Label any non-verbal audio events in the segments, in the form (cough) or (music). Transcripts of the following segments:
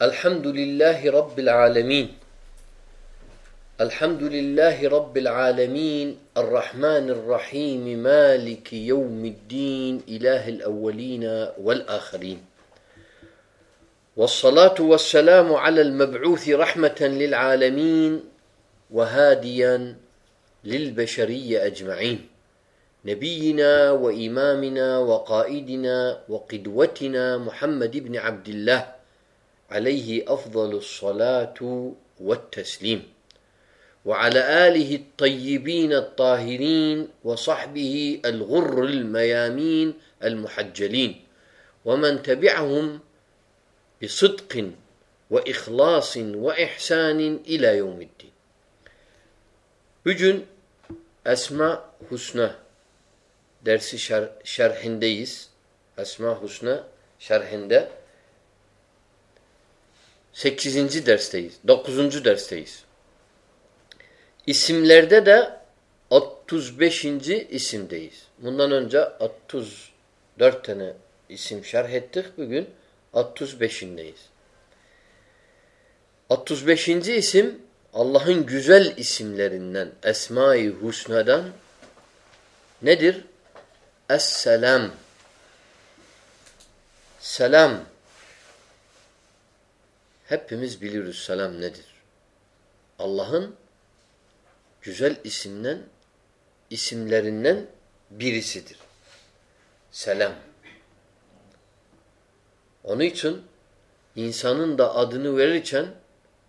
Elhamdülillahi Rabbil alemin. Elhamdülillahi Rabbil alemin. Errahmanirrahim. Maliki yevmiddin. İlahil evvelina vel ahirin. والصلاة والسلام على المبعوث رحمة للعالمين وهاديا للبشرية أجمعين نبينا وإمامنا وقائدنا وقدوتنا محمد بن عبد الله عليه أفضل الصلاة والتسليم. وعلى آله الطيبين الطاهرين وصحبه الغر الميامين المحجلين. ومن تبعهم بصدق وإخلاص وإحسان إلى يوم الدين. Bugün Esma Husna dersi şer şerhindeyiz. Esma Husna şerhinde. 8. dersteyiz. 9. dersteyiz. İsimlerde de 35. isimdeyiz. Bundan önce 34 tane isim şerh ettik. Bugün 35'indeyiz. 35. isim Allah'ın güzel isimlerinden, Esma-i Husna'dan nedir? Es-selam. Selam. Hepimiz biliyoruz selam nedir. Allah'ın güzel isimden, isimlerinden birisidir. Selam. Onun için insanın da adını verirken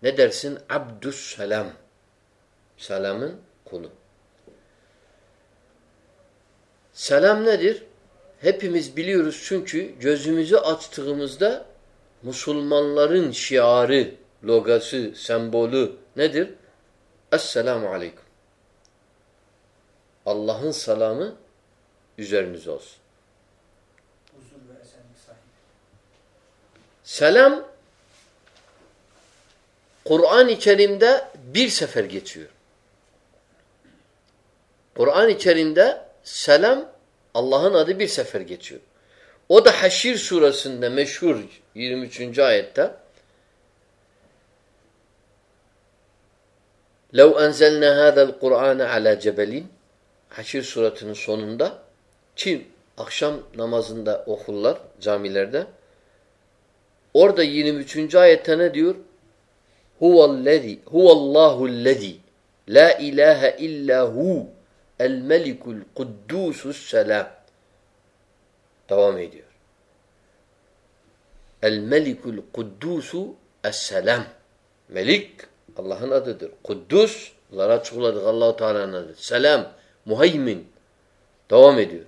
ne dersin? Abdus selam. Selamın kulu. Selam nedir? Hepimiz biliyoruz çünkü gözümüzü açtığımızda Müslümanların şiarı, logası, sembolü nedir? Esselamu aleyküm. Allah'ın selamı üzerinize olsun. Selam Kur'an-ı Kerim'de bir sefer geçiyor. Kur'an-ı Kerim'de selam Allah'ın adı bir sefer geçiyor. O da Haşir surasında meşhur 23. ayette لَوْ أَنْزَلْنَا هَذَا الْقُرْآنَ عَلَى جَبَلٍ Haşir suratının sonunda kim akşam namazında okurlar camilerde orada 23. ayette ne diyor? Huvellezî huvallahu'llezî la ilahe illa hu el melikul kuddusus selam devam ediyor. El melikul kuddusu es-selam. Melik Allah'ın adıdır. Kuddus Allah'a açıkladık Allah-u Teala'nın adıdır. Selam, muhaymin. Devam ediyor.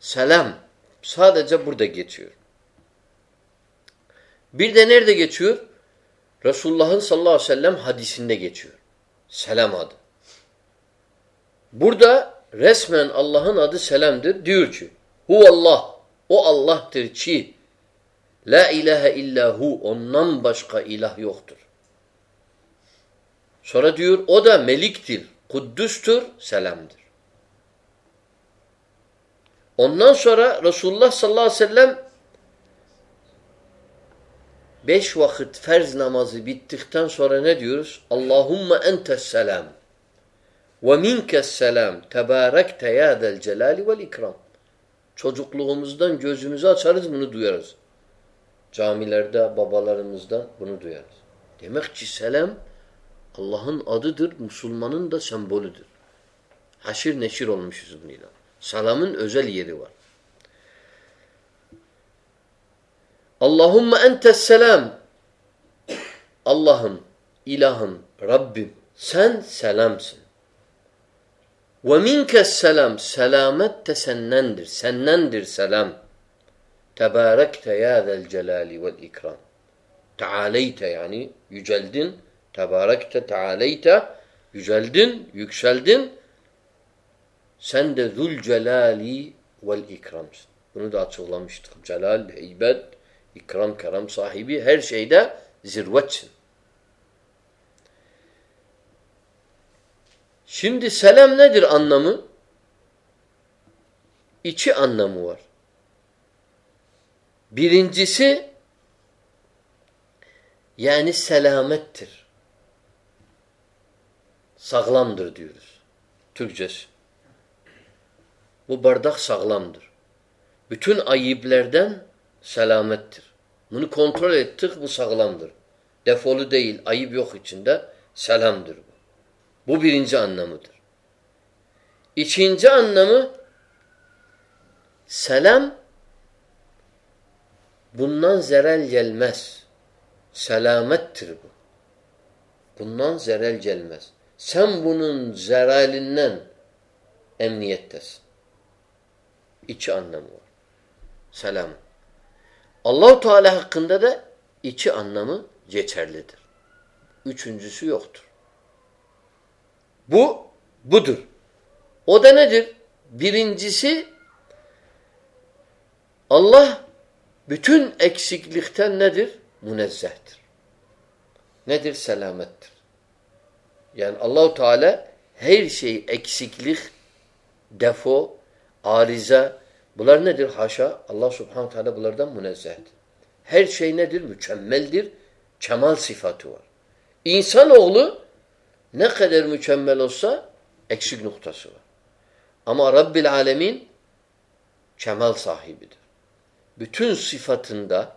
Selam sadece burada geçiyor. Bir de nerede geçiyor? Resulullah'ın sallallahu aleyhi ve sellem hadisinde geçiyor. Selam adı. Burada resmen Allah'ın adı selamdır. Diyor ki Huvallah. O Allah'tır ki La ilahe illahu ondan başka ilah yoktur. Sonra diyor o da meliktir, kuddüstür, selamdır. Ondan sonra Resulullah sallallahu aleyhi ve sellem beş vakit ferz namazı bittikten sonra ne diyoruz? Allahümme entes selam ve minkes selam tebarekte ya del celali vel ikram. Çocukluğumuzdan gözümüzü açarız bunu duyarız. Camilerde babalarımızdan bunu duyarız. Demek ki selam Allah'ın adıdır, Müslümanın da sembolüdür. Haşir neşir olmuşuz bununla. Salamın özel yeri var. Allahümme entes selam. Allah'ım, ilahım, Rabbim sen selamsın. Ve minkes selam. Selamet de sennendir. Sennendir selam. Tebarekte ya zel celali vel ikram. Tealeyte yani yüceldin. Tebarekte tealeyte yüceldin, yükseldin. Sen de zul celali vel ikramsın. Bunu da açıklamıştık. Celal, heybet, ikram, kerem sahibi her şeyde zirvetsin. Şimdi selam nedir anlamı? İki anlamı var. Birincisi Yani selamettir. Sağlamdır diyoruz. Türkçesi. Bu bardak sağlamdır. Bütün ayıplerden selamettir. Bunu kontrol ettik bu sağlamdır. Defolu değil, ayıp yok içinde. Selamdır bu. Bu birinci anlamıdır. İkinci anlamı selam bundan zerel gelmez. Selamettir bu. Bundan zerel gelmez. Sen bunun zeralinden emniyettesin. İki anlamı var. Selam. Allahu Teala hakkında da iki anlamı geçerlidir. Üçüncüsü yoktur. Bu budur. O da nedir? Birincisi Allah bütün eksiklikten nedir? Münezzehtir. Nedir? Selamettir. Yani Allahu Teala her şey eksiklik, defo, arize bunlar nedir? Haşa Allah Subhanahu Teala bunlardan münezzehtir. Her şey nedir? Mükemmeldir. Kemal sıfatı var. İnsanoğlu ne kadar mükemmel olsa eksik noktası var. Ama Rabbil Alemin kemal sahibidir. Bütün sıfatında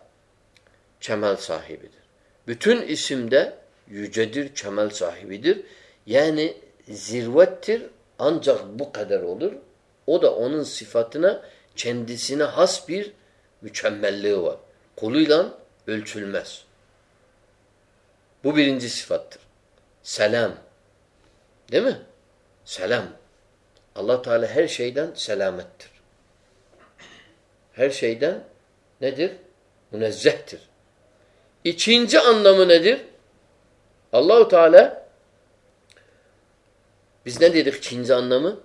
kemal sahibidir. Bütün isimde yücedir, kemal sahibidir. Yani zirvettir ancak bu kadar olur. O da onun sıfatına kendisine has bir mükemmelliği var. Kuluyla ölçülmez. Bu birinci sıfattır. Selam. Değil mi? Selam. allah Teala her şeyden selamettir. Her şeyden nedir? Münezzehtir. İkinci anlamı nedir? Allahu Teala biz ne dedik ikinci anlamı?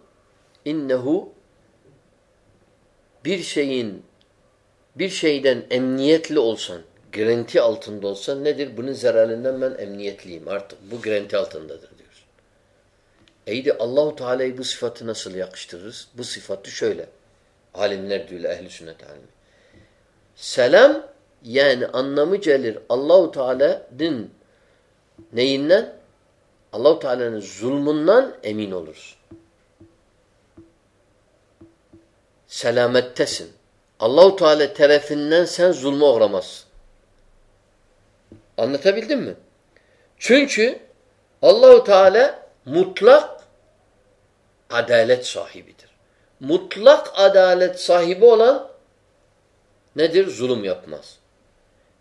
İnnehu bir şeyin bir şeyden emniyetli olsan, garanti altında olsan nedir? Bunun zararından ben emniyetliyim. Artık bu garanti altındadır. Eydi Allahu Teala'yı bu sıfatı nasıl yakıştırırız? Bu sıfatı şöyle. Alimler diyor ehli sünnet alimi. Selam yani anlamı gelir Allahu Teala'nın neyinden? Allahu Teala'nın zulmünden emin olursun. Selamettesin. Allahu Teala tarafından sen zulme uğramazsın. Anlatabildim mi? Çünkü Allahu Teala mutlak adalet sahibidir. Mutlak adalet sahibi olan nedir? Zulüm yapmaz.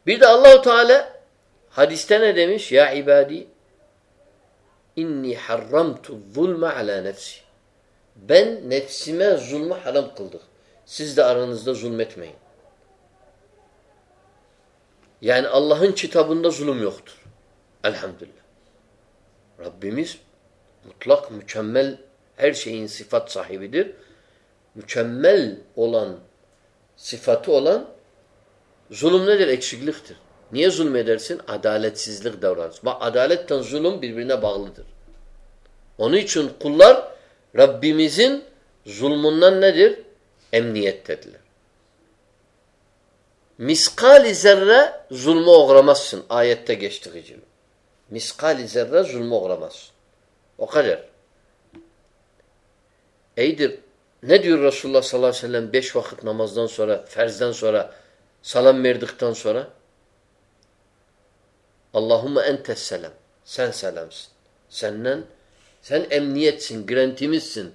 Bir de Allahu Teala hadiste ne demiş? Ya ibadi inni harramtu zulme ala nefsi. Ben nefsime zulmü haram kıldık. Siz de aranızda zulmetmeyin. Yani Allah'ın kitabında zulüm yoktur. Elhamdülillah. Rabbimiz mutlak, mükemmel her şeyin sıfat sahibidir. Mükemmel olan, sıfatı olan zulüm nedir? Eksikliktir. Niye zulmedersin? Adaletsizlik davranış. Bak adaletten zulüm birbirine bağlıdır. Onun için kullar Rabbimizin zulmünden nedir? Emniyettediler. Miskali zerre zulme uğramazsın. Ayette geçtiği gibi. Miskali zerre zulme uğramazsın. O kadar. Eydir. Ne diyor Resulullah sallallahu aleyhi ve sellem beş vakit namazdan sonra, ferzden sonra, salam verdikten sonra? Allahümme entes selam. Sen selamsın. Senden, sen emniyetsin, garantimizsin.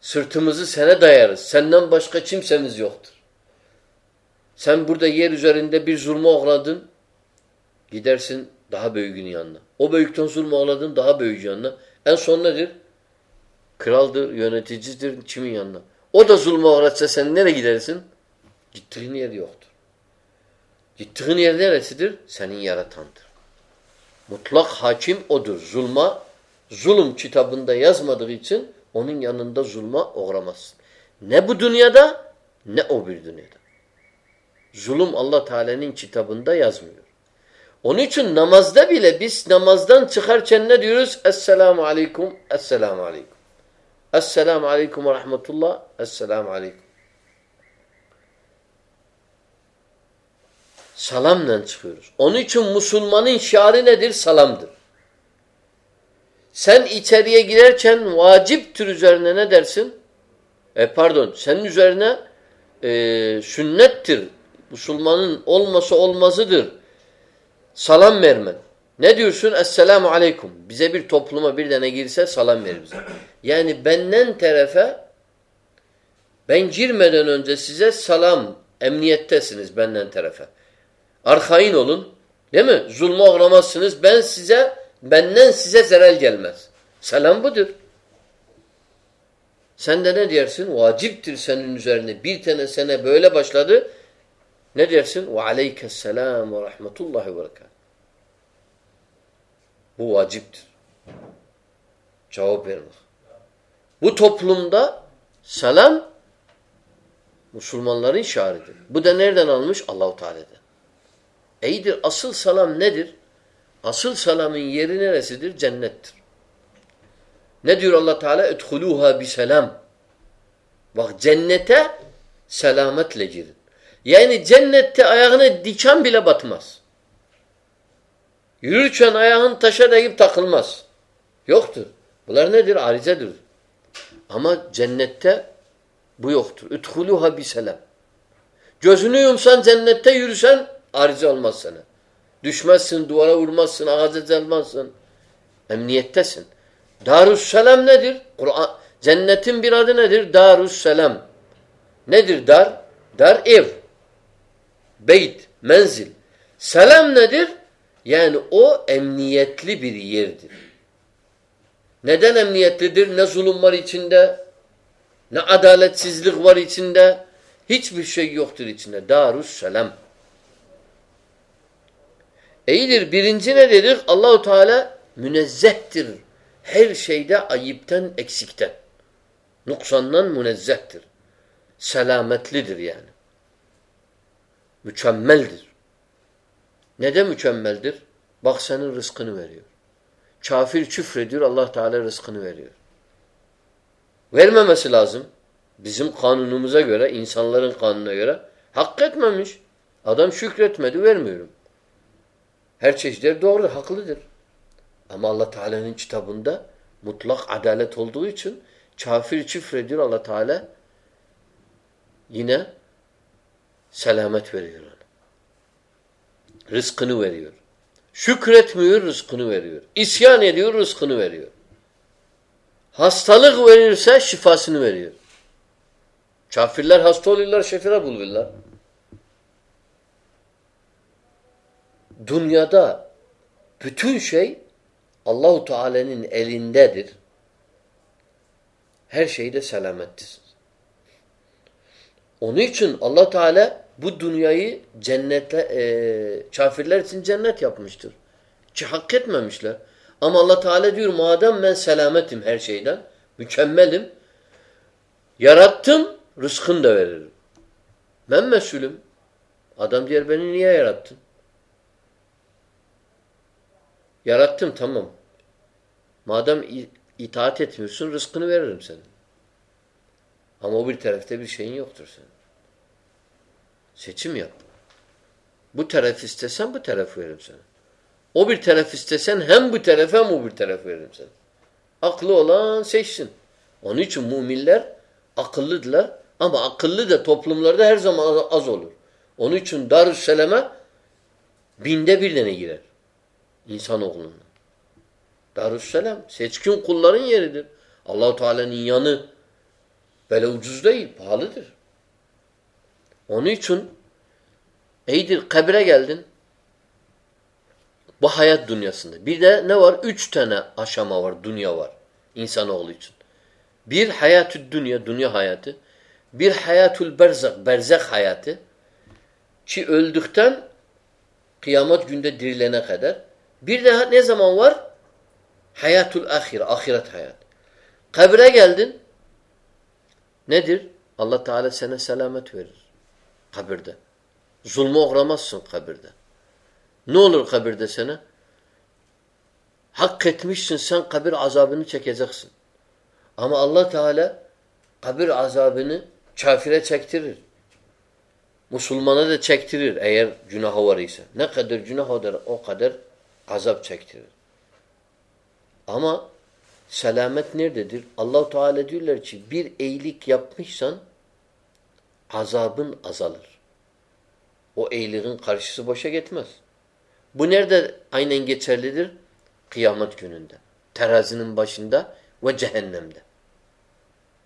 Sırtımızı sana dayarız. Senden başka kimsemiz yoktur. Sen burada yer üzerinde bir zulme uğradın. Gidersin daha büyüğün yanına. O büyükten zulme uğradın daha büyük yanına. En son nedir? Kraldır, yöneticidir kimin yanına? O da zulme uğratsa sen nereye gidersin? Gittiğin yer yoktur. Gittiğin yer neresidir? Senin yaratandır. Mutlak hakim odur. Zulma, zulüm kitabında yazmadığı için onun yanında zulma uğramazsın. Ne bu dünyada ne o bir dünyada. Zulüm Allah Teala'nın kitabında yazmıyor. Onun için namazda bile biz namazdan çıkarken ne diyoruz? Esselamu aleyküm, esselamu aleyküm. Esselamu aleyküm ve rahmetullah, esselamu aleyküm. Salamla çıkıyoruz. Onun için Müslümanın şiarı nedir? Salamdır. Sen içeriye girerken vaciptir üzerine ne dersin? E pardon, senin üzerine e, sünnettir. Müslümanın olması olmazıdır. Salam vermen. Ne diyorsun? Esselamu aleyküm. Bize bir topluma bir tane girse salam verir bize. Yani benden tarafa ben girmeden önce size salam, emniyettesiniz benden tarafa. Arkain olun. Değil mi? Zulme uğramazsınız. Ben size, benden size zarar gelmez. Selam budur. Sen de ne dersin? Vaciptir senin üzerine. Bir tane sene böyle başladı. Ne dersin? Ve aleykesselam ve rahmetullahi ve berekat. Bu vaciptir. Cevap vermek. Bu toplumda selam Müslümanların şiarıdır. Bu da nereden almış? Allahu Teala'dan. İyidir. Asıl salam nedir? Asıl salamın yeri neresidir? Cennettir. Ne diyor Allah Teala? Edhuluha bi selam. Bak cennete selametle girin. Yani cennette ayağını diken bile batmaz. Yürürken ayağın taşa değip takılmaz. Yoktur. Bunlar nedir? Arizedir. Ama cennette bu yoktur. Üdhuluha bi selam. Gözünü yumsan cennette yürüsen arize olmaz sana. Düşmezsin, duvara vurmazsın, ağaca celmazsın. Emniyettesin. Darüsselam nedir? Kur'an Cennetin bir adı nedir? Darüsselam. Nedir dar? Dar ev. Beyt, menzil. Selam nedir? Yani o emniyetli bir yerdir. Neden emniyetlidir? Ne zulüm var içinde, ne adaletsizlik var içinde, hiçbir şey yoktur içinde. Darüsselam. İyidir. Birinci ne dedik? Allahu Teala münezzehtir. Her şeyde ayıpten, eksikten. Nuksandan münezzehtir. Selametlidir yani. Mükemmeldir. Neden mükemmeldir? Bak senin rızkını veriyor. Kafir küfrediyor, Allah Teala rızkını veriyor. Vermemesi lazım. Bizim kanunumuza göre, insanların kanununa göre hak etmemiş. Adam şükretmedi, vermiyorum. Her çeşitleri doğrudur, haklıdır. Ama Allah Teala'nın kitabında mutlak adalet olduğu için kafir küfrediyor Allah Teala yine selamet veriyor ona. Rızkını veriyor. Şükretmiyor, rızkını veriyor. İsyan ediyor, rızkını veriyor. Hastalık verirse şifasını veriyor. Kafirler hasta oluyorlar, şefire buluyorlar. Dünyada bütün şey Allahu Teala'nın elindedir. Her şeyde selamettir. Onun için Allah Teala bu dünyayı cennetle e, kafirler için cennet yapmıştır. Ki hak etmemişler. Ama Allah Teala diyor madem ben selametim her şeyden, mükemmelim, yarattım, rızkını da veririm. Ben mesulüm. Adam diyor beni niye yarattın? Yarattım tamam. Madem itaat etmiyorsun rızkını veririm senin. Ama o bir tarafta bir şeyin yoktur senin. Seçim yap. Bu taraf istesen bu taraf veririm sana. O bir taraf istesen hem bu taraf hem o bir taraf veririm sana. Aklı olan seçsin. Onun için müminler akıllıdırlar ama akıllı da toplumlarda her zaman az olur. Onun için Darüsselam'a binde bir tane girer. İnsanoğlundan. Darüsselam seçkin kulların yeridir. Allahu Teala'nın yanı böyle ucuz değil, pahalıdır. Onun için iyidir kabre geldin. Bu hayat dünyasında. Bir de ne var? Üç tane aşama var, dünya var insanoğlu için. Bir hayatü dünya, dünya hayatı. Bir hayatül berzak, berzak hayatı. Ki öldükten kıyamet günde dirilene kadar. Bir de ne zaman var? Hayatul ahire, ahiret hayat. Kabre geldin. Nedir? Allah Teala sana selamet verir. Kabirde. Zulme uğramazsın kabirde. Ne olur kabirde sana? Hak etmişsin sen kabir azabını çekeceksin. Ama Allah Teala kabir azabını kafire çektirir. Müslümana da çektirir eğer günahı var ise. Ne kadar günah odur o kadar azap çektirir. Ama selamet nerededir? allah Teala diyorlar ki bir iyilik yapmışsan azabın azalır. O iyiliğin karşısı boşa gitmez. Bu nerede aynen geçerlidir? Kıyamet gününde. Terazinin başında ve cehennemde.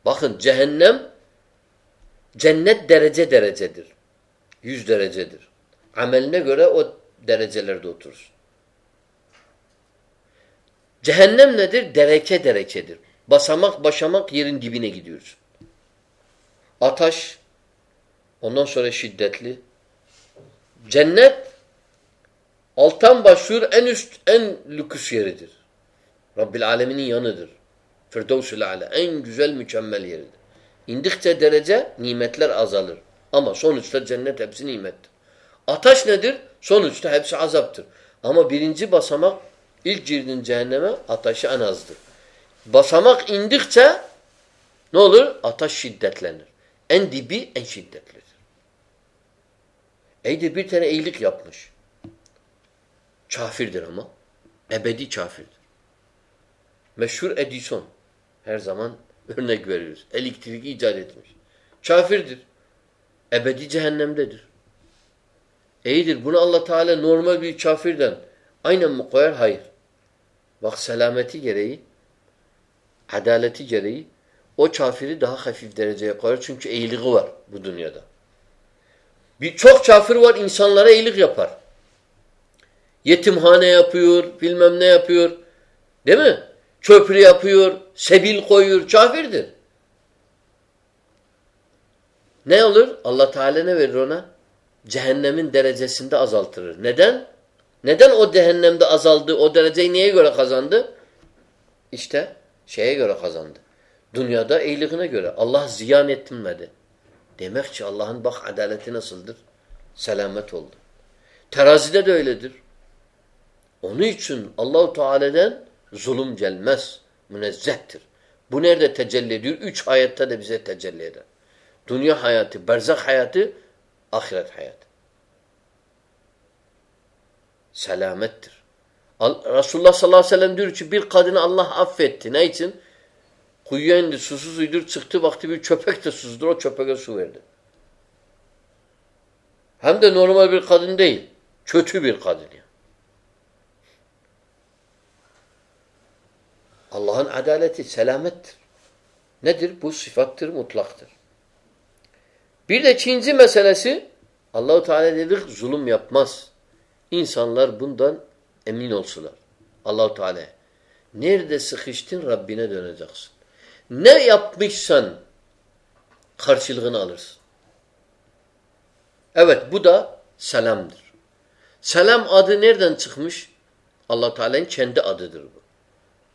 Bakın cehennem cennet derece derecedir. Yüz derecedir. Ameline göre o derecelerde oturur. Cehennem nedir? Dereke derekedir. Basamak başamak yerin dibine gidiyoruz. Ataş ondan sonra şiddetli. Cennet alttan başlıyor en üst en lüküs yeridir. Rabbil Alemin'in yanıdır. Firdevs-ül Ala en güzel mükemmel yeridir. İndikçe derece nimetler azalır. Ama sonuçta cennet hepsi nimettir. Ataş nedir? Sonuçta hepsi azaptır. Ama birinci basamak ilk girdin cehenneme ataşı en azdır. Basamak indikçe ne olur? Ataş şiddetlenir. En dibi en şiddetlidir. Eydi bir tane iyilik yapmış. Kafirdir ama. Ebedi kafirdir. Meşhur Edison. Her zaman (laughs) örnek veriyoruz. Elektrik icat etmiş. Kafirdir. Ebedi cehennemdedir. İyidir. Bunu Allah Teala normal bir kafirden aynen mi koyar? Hayır. Bak selameti gereği, adaleti gereği o kafiri daha hafif dereceye koyar. Çünkü iyiliği var bu dünyada. Bir çok kafir var insanlara iyilik yapar. Yetimhane yapıyor, bilmem ne yapıyor. Değil mi? Köprü yapıyor, sebil koyuyor. Kafirdir. Ne olur? Allah Teala ne verir ona? Cehennemin derecesinde azaltırır. Neden? Neden o cehennemde azaldı? O dereceyi neye göre kazandı? İşte şeye göre kazandı. Dünyada iyiliğine göre. Allah ziyan etmedi. Demek ki Allah'ın bak adaleti nasıldır? Selamet oldu. Terazide de öyledir. Onun için Allahu Teala'dan zulüm gelmez. Münezzehtir. Bu nerede tecelli ediyor? Üç ayette de bize tecelli eder. Dünya hayatı, berzak hayatı, ahiret hayatı. Selamettir. Resulullah sallallahu aleyhi ve sellem diyor ki bir kadını Allah affetti. Ne için? Kuyuya indi, susuz uydur, çıktı baktı bir köpek de susuzdur, o köpeğe su verdi. Hem de normal bir kadın değil. Kötü bir kadın yani. Allah'ın adaleti selamettir. Nedir? Bu sıfattır, mutlaktır. Bir de ikinci meselesi Allahu Teala dedik zulüm yapmaz. İnsanlar bundan emin olsunlar. Allahu Teala. Nerede sıkıştın Rabbine döneceksin. Ne yapmışsan karşılığını alırsın. Evet bu da selamdır. Selam adı nereden çıkmış? Allah Teala'nın kendi adıdır bu.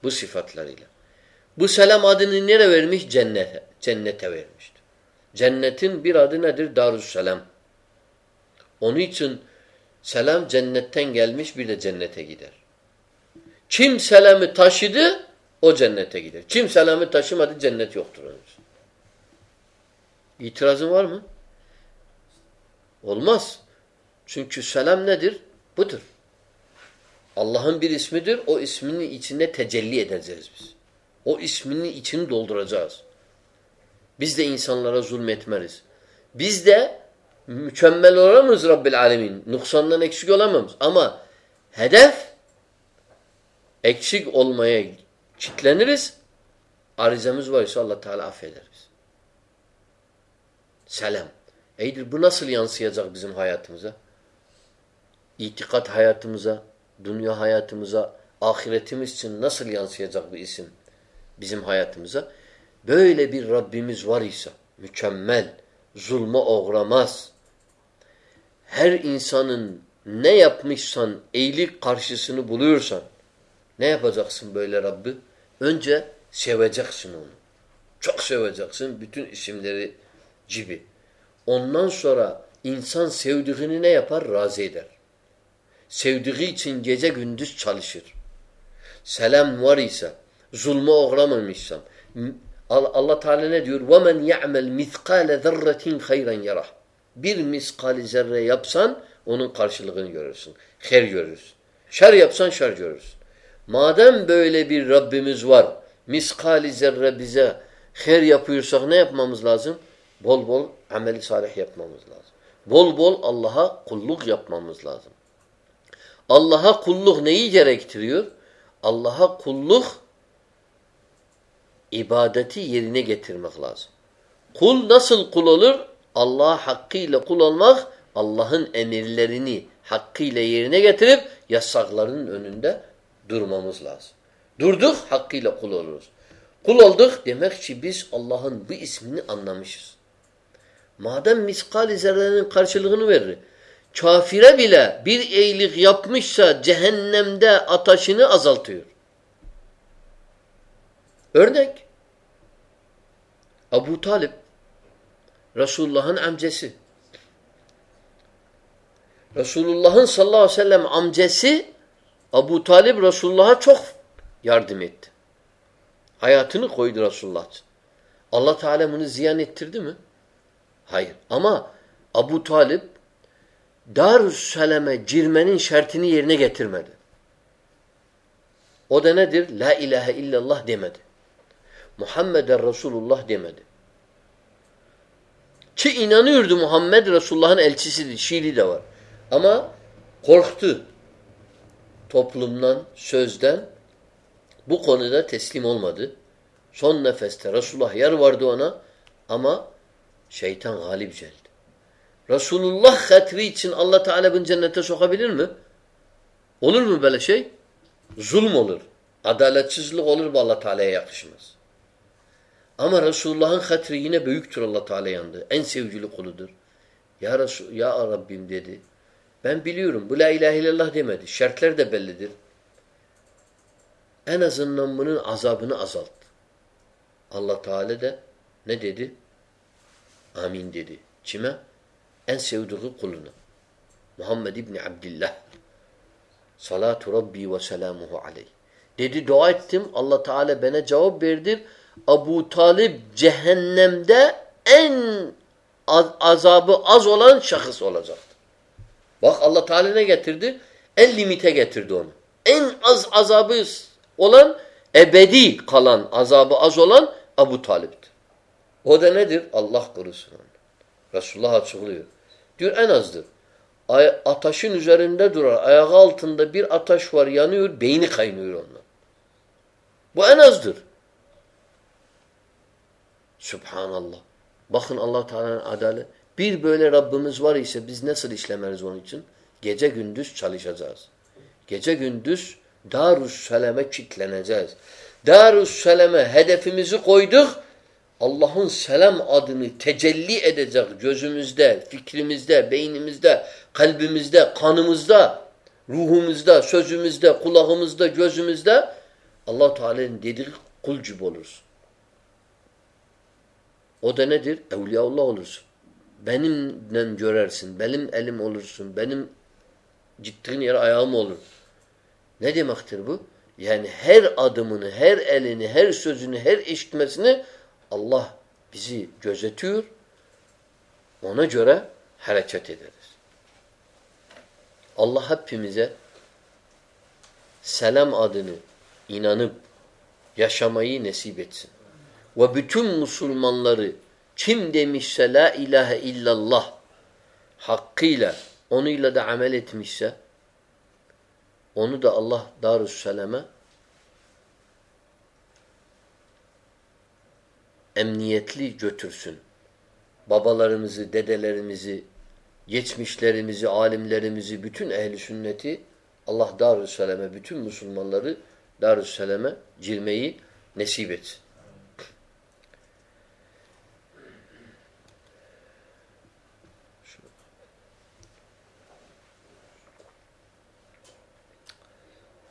Bu sıfatlarıyla. Bu selam adını nereye vermiş? Cennete. Cennete vermiştir. Cennetin bir adı nedir? Darüsselam. Onun için selam cennetten gelmiş bir de cennete gider. Kim selamı taşıdı o cennete gider. Kim selamı taşımadı cennet yoktur onun için. İtirazın var mı? Olmaz. Çünkü selam nedir? Budur. Allah'ın bir ismidir. O isminin içinde tecelli edeceğiz biz. O isminin içini dolduracağız. Biz de insanlara zulmetmeriz. Biz de mükemmel olamayız Rabbil Alemin. Nuksandan eksik olamamız. Ama hedef eksik olmaya kitleniriz. Arizemiz varsa Allah Teala affederiz. Selam. Eydir bu nasıl yansıyacak bizim hayatımıza? İtikat hayatımıza, dünya hayatımıza, ahiretimiz için nasıl yansıyacak bu isim bizim hayatımıza? Böyle bir Rabbimiz var ise mükemmel, zulme uğramaz. Her insanın ne yapmışsan iyilik karşısını buluyorsan ne yapacaksın böyle Rabbi? Önce seveceksin onu. Çok seveceksin bütün isimleri gibi. Ondan sonra insan sevdiğini ne yapar? Razı eder. Sevdiği için gece gündüz çalışır. Selam var ise, zulme uğramamışsam. Allah Teala ne diyor? وَمَنْ يَعْمَلْ مِثْقَالَ ذَرَّةٍ خَيْرًا يَرَهُ Bir miskali zerre yapsan onun karşılığını görürsün. Her görürsün. Şer yapsan şer görürsün. Madem böyle bir Rabbimiz var, miskali zerre bize her yapıyorsak ne yapmamız lazım? Bol bol ameli salih yapmamız lazım. Bol bol Allah'a kulluk yapmamız lazım. Allah'a kulluk neyi gerektiriyor? Allah'a kulluk ibadeti yerine getirmek lazım. Kul nasıl kul olur? Allah'a hakkıyla kul olmak, Allah'ın emirlerini hakkıyla yerine getirip yasaklarının önünde durmamız lazım. Durduk, hakkıyla kul oluruz. Kul olduk demek ki biz Allah'ın bu ismini anlamışız. Madem miskal zerrenin karşılığını verir. Kafire bile bir iyilik yapmışsa cehennemde ateşini azaltıyor. Örnek. Abu Talip Resulullah'ın amcası. Resulullah'ın sallallahu aleyhi ve sellem amcası Abu Talib Resulullah'a çok yardım etti. Hayatını koydu Resulullah Allah Teala bunu ziyan ettirdi mi? Hayır. Ama Abu Talib Darüsselam'e girmenin şartını yerine getirmedi. O da nedir? La ilahe illallah demedi. Muhammeden Resulullah demedi. Ki inanıyordu Muhammed Resulullah'ın elçisidir. Şiiri de var. Ama korktu. Toplumdan, sözden bu konuda teslim olmadı. Son nefeste Resulullah yer vardı ona ama şeytan galip geldi. Resulullah hatri için Allah Teala bunu cennete sokabilir mi? Olur mu böyle şey? Zulm olur. Adaletsizlik olur bu Allah Teala'ya yakışmaz. Ama Resulullah'ın hatri yine büyüktür Allah Teala yandı. En sevgili kuludur. Ya Resul, ya Rabbim dedi. Ben biliyorum bu la ilahe illallah demedi. Şartlar da bellidir. En azından bunun azabını azalt. Allah Teala da ne dedi? Amin dedi. Kime? En sevdiği kuluna. Muhammed İbni Abdillah. Salatu Rabbi ve selamuhu aleyh. Dedi dua ettim. Allah Teala bana cevap verdi. Abu Talib cehennemde en az, azabı az olan şahıs olacaktı. Bak Allah Teala ne getirdi? En limite getirdi onu. En az azabı olan ebedi kalan azabı az olan Abu Talib'tir. O da nedir? Allah korusun. Resulullah açıklıyor. Diyor en azdır. Ay, ataşın üzerinde durar. Ayağı altında bir ataş var yanıyor. Beyni kaynıyor ondan. Bu en azdır. Subhanallah. Bakın Allah Teala'nın adalet. Bir böyle Rabbimiz var ise biz nasıl işlemeriz onun için? Gece gündüz çalışacağız. Gece gündüz Darüsselam'e kitleneceğiz. Darüsselam'e hedefimizi koyduk. Allah'ın selam adını tecelli edecek gözümüzde, fikrimizde, beynimizde, kalbimizde, kanımızda, ruhumuzda, sözümüzde, kulağımızda, gözümüzde Allah Teala'nın dediği kulcub olursun. O da nedir? Evliyaullah olursun. Benimle görersin, benim elim olursun, benim gittiğin yere ayağım olur. Ne demektir bu? Yani her adımını, her elini, her sözünü, her işitmesini Allah bizi gözetiyor. Ona göre hareket ederiz. Allah hepimize selam adını inanıp yaşamayı nasip etsin. Ve bütün Müslümanları kim demişse la ilahe illallah hakkıyla onuyla da amel etmişse onu da Allah Darüsselam'a emniyetli götürsün. Babalarımızı, dedelerimizi, geçmişlerimizi, alimlerimizi, bütün ehli sünneti Allah Darüsselam'a, bütün Müslümanları Darüsselam'a girmeyi nesip etsin.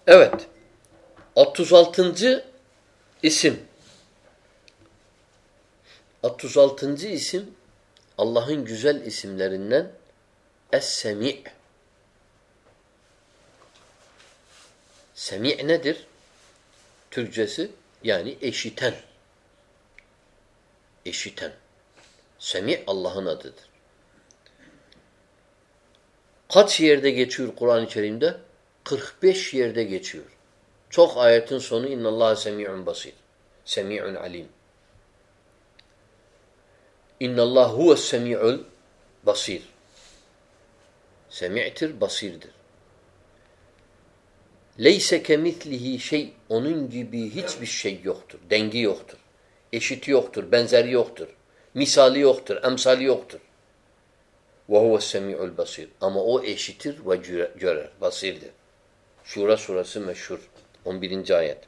Evet. 36. isim. 36. isim Allah'ın güzel isimlerinden Es-Semi' Semi' nedir? Türkçesi yani eşiten. Eşiten. Semi' Allah'ın adıdır. Kaç yerde geçiyor Kur'an-ı Kerim'de? 45 yerde geçiyor. Çok ayetin sonu innallâhe semî'un basir. Semî'un alim. İnnallâh huves semî'ul basir. Semi'tir, basirdir. Leyse kemitlihi şey onun gibi hiçbir şey yoktur. Dengi yoktur. Eşiti yoktur, benzeri yoktur. Misali yoktur, emsali yoktur. Ve huves semi'ul basir. Ama o eşitir ve görer, basirdir. Şura surası meşhur. 11. ayet.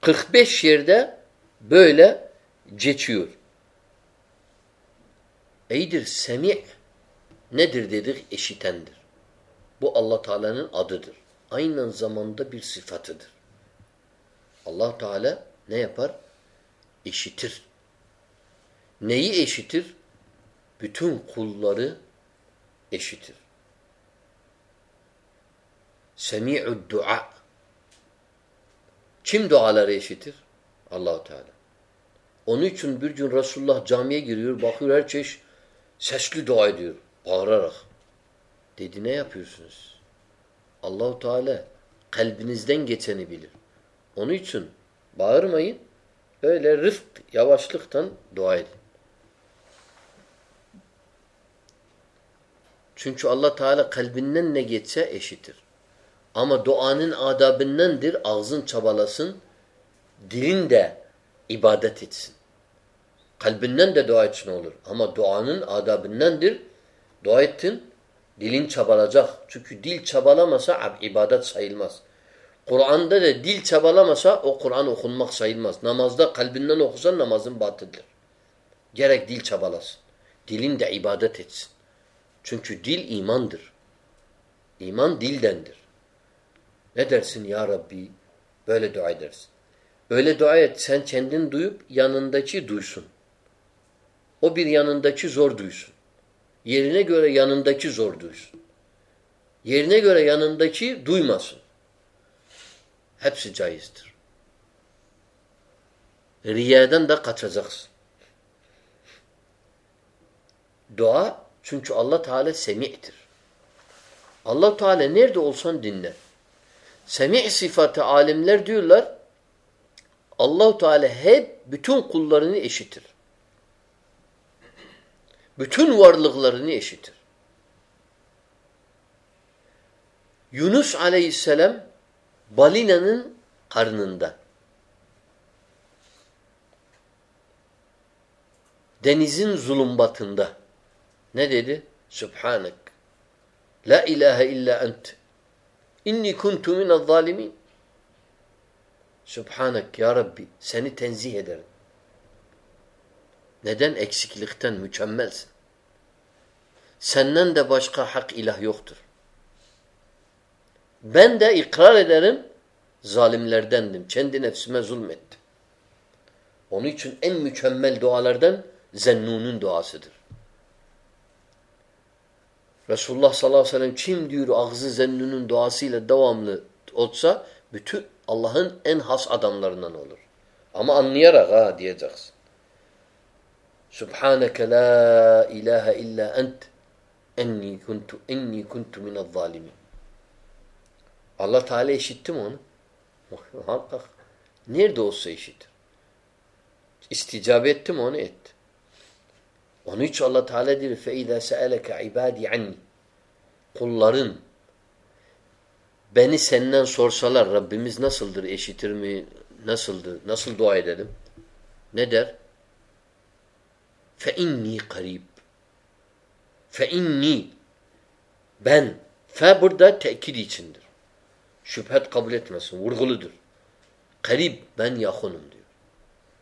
45 yerde böyle geçiyor. Eydir semi' nedir dedik? Eşitendir. Bu Allah Teala'nın adıdır. Aynı zamanda bir sıfatıdır. Allah Teala ne yapar? Eşitir. Neyi eşitir? Bütün kulları eşitir. Semi'ud dua. Kim duaları eşitir? Allahu Teala. Onun için bir gün Resulullah camiye giriyor, bakıyor her çeşit sesli dua ediyor, bağırarak. Dedi ne yapıyorsunuz? Allahu Teala kalbinizden geçeni bilir. Onun için bağırmayın. Öyle rıfk, yavaşlıktan dua edin. Çünkü Allah Teala kalbinden ne geçse eşitir. Ama duanın adabındandır. Ağzın çabalasın. Dilin de ibadet etsin. Kalbinden de dua için olur. Ama duanın adabındandır. Dua ettin. Dilin çabalacak. Çünkü dil çabalamasa ibadet sayılmaz. Kur'an'da da dil çabalamasa o Kur'an okunmak sayılmaz. Namazda kalbinden okusan namazın batıldır. Gerek dil çabalasın. Dilin de ibadet etsin. Çünkü dil imandır. İman dildendir. Ne dersin ya Rabbi? Böyle dua edersin. Öyle dua et sen kendin duyup yanındaki duysun. O bir yanındaki zor duysun. Yerine göre yanındaki zor duysun. Yerine göre yanındaki duymasın. Hepsi caizdir. Riyadan da kaçacaksın. Dua çünkü Allah Teala semi'tir. Allah Teala nerede olsan dinler. Semi' sıfatı alimler diyorlar Allah Teala hep bütün kullarını eşitir. Bütün varlıklarını eşitir. Yunus aleyhisselam balinanın karnında. Denizin zulumbatında. Ne dedi? Subhanak. La ilahe illa ent. İnni kuntu minel zalimin. Subhanak ya Rabbi seni tenzih ederim. Neden? Eksiklikten mükemmelsin. Senden de başka hak ilah yoktur. Ben de ikrar ederim zalimlerdendim. Kendi nefsime zulmettim. Onun için en mükemmel dualardan Zennun'un duasıdır. Resulullah sallallahu aleyhi ve sellem kim diyor ağzı Zennun'un duasıyla devamlı olsa bütün Allah'ın en has adamlarından olur. Ama anlayarak ha diyeceksin. Subhaneke la ilahe illa ent enni kuntu enni kuntu minel zalimin. Allah Teala eşitti mi onu? Nerede olsa eşittir. İsticabe etti onu etti. Onun için Allah Teala diyor فَاِذَا سَأَلَكَ عِبَادِ عَنِّي Kulların beni senden sorsalar Rabbimiz nasıldır, eşitir mi, nasıldır, nasıl dua edelim? Ne der? فَاِنِّي قَرِيبٌ فَاِنِّي Ben. Fe burada tekid içindir. Şüphet kabul etmesin. Vurguludur. Karib ben yakınım diyor.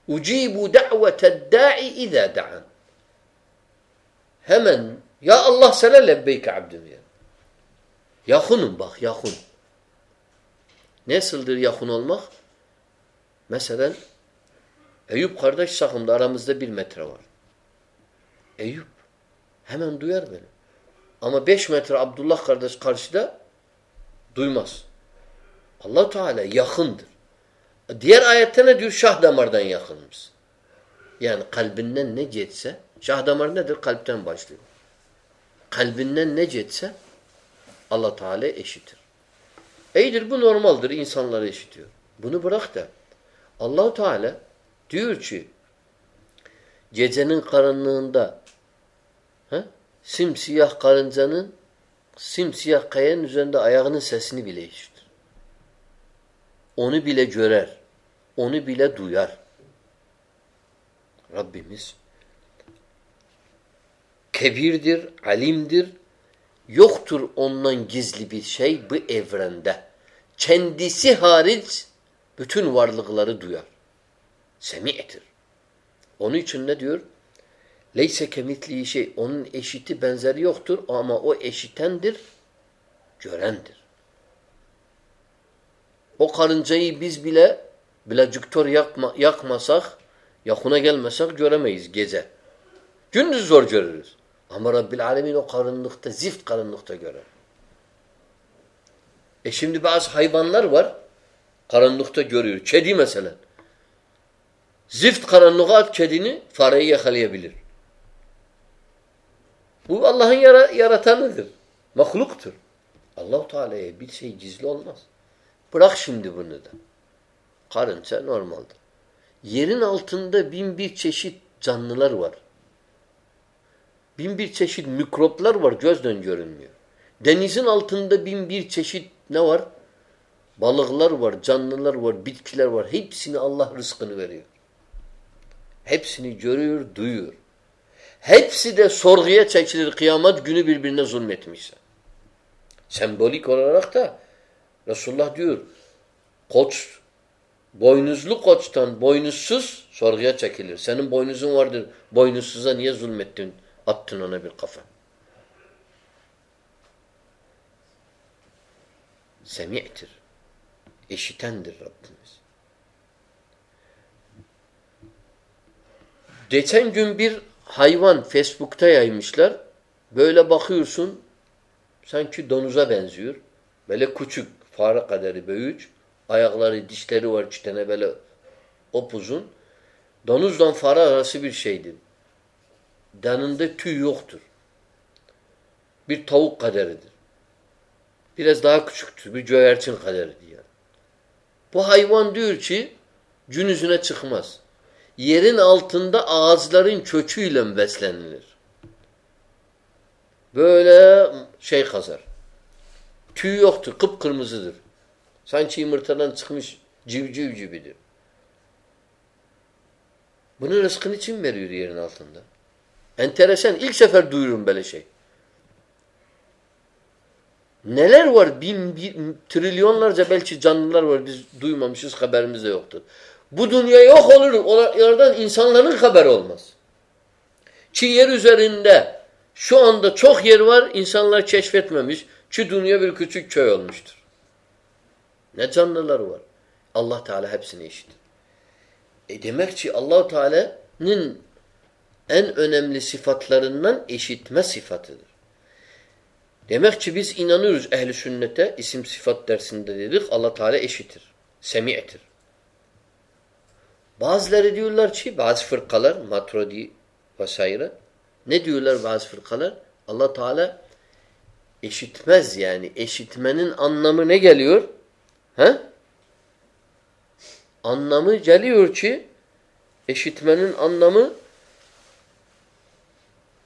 Ucibu da'veted da'i izâ da'an. Hemen ya Allah sana lebbeyke abdim ya. Yakınım bak yakın. Nasıldır yakın olmak? Mesela Eyüp kardeş sakımda aramızda bir metre var. Eyüp hemen duyar beni. Ama beş metre Abdullah kardeş karşıda duymaz allah Teala yakındır. Diğer ayette ne diyor? Şah damardan yakınmış. Yani kalbinden ne geçse, şah damar nedir? Kalpten başlıyor. kalbinden ne geçse Allah Teala eşitir. Eydir bu normaldir. insanları eşitiyor. Bunu bırak da allah Teala diyor ki gecenin karanlığında he, simsiyah karıncanın simsiyah kayanın üzerinde ayağının sesini bile işitir. Onu bile görer. Onu bile duyar. Rabbimiz kebirdir, alimdir. Yoktur ondan gizli bir şey bu evrende. Kendisi hariç bütün varlıkları duyar. Semi'tir. Onun için ne diyor? Leyse kemitliği şey. Onun eşiti benzeri yoktur ama o eşitendir, görendir. O karıncayı biz bile bilacıktör yakma, yakmasak, yakına gelmesek göremeyiz gece. Gündüz zor görürüz. Ama Rabbil Alemin o karanlıkta, zift karanlıkta görer. E şimdi bazı hayvanlar var, karanlıkta görüyor. Kedi mesela. Zift karanlığa at kedini, fareyi yakalayabilir. Bu Allah'ın yara yaratanıdır. Mahluktur. Allah-u Teala'ya bir şey gizli olmaz. Bırak şimdi bunu da. Karınca normaldir. Yerin altında bin bir çeşit canlılar var. Bin bir çeşit mikroplar var gözden görünmüyor. Denizin altında bin bir çeşit ne var? Balıklar var, canlılar var, bitkiler var. Hepsini Allah rızkını veriyor. Hepsini görüyor, duyuyor. Hepsi de sorguya çekilir kıyamet günü birbirine zulmetmişse. Sembolik olarak da Resulullah diyor koç boynuzlu koçtan boynuzsuz sorguya çekilir. Senin boynuzun vardır. Boynuzsuza niye zulmettin? Attın ona bir kafa. Semi'tir. Eşitendir Rabbimiz. Geçen gün bir hayvan Facebook'ta yaymışlar. Böyle bakıyorsun sanki donuza benziyor. Böyle küçük fare kadarı büyük. Ayakları, dişleri var iki tane böyle opuzun. Donuzla fare arası bir şeydir. Danında tüy yoktur. Bir tavuk kadarıdır. Biraz daha küçüktür. Bir göğerçin kadarıdır yani. Bu hayvan diyor ki gün çıkmaz. Yerin altında ağaçların köküyle beslenilir. Böyle şey kazar. Tüy yoktur, kıpkırmızıdır. Sanki yumurtadan çıkmış civciv gibidir. Bunu rızkın için veriyor yerin altında. Enteresan. İlk sefer duyurum böyle şey. Neler var? Bin, bin, trilyonlarca belki canlılar var. Biz duymamışız, haberimiz de yoktur. Bu dünya yok olur. Oradan insanların haberi olmaz. Ki yer üzerinde şu anda çok yer var. insanlar keşfetmemiş. Ki dünya bir küçük köy olmuştur. Ne canlılar var. Allah Teala hepsini eşit. E demek ki Allah Teala'nın en önemli sıfatlarından eşitme sıfatıdır. Demek ki biz inanıyoruz ehli sünnete isim sıfat dersinde dedik Allah Teala eşittir. Semi'tir. Bazıları diyorlar ki bazı fırkalar matrodi vesaire ne diyorlar bazı fırkalar? Allah Teala eşitmez yani. Eşitmenin anlamı ne geliyor? He? Anlamı geliyor ki eşitmenin anlamı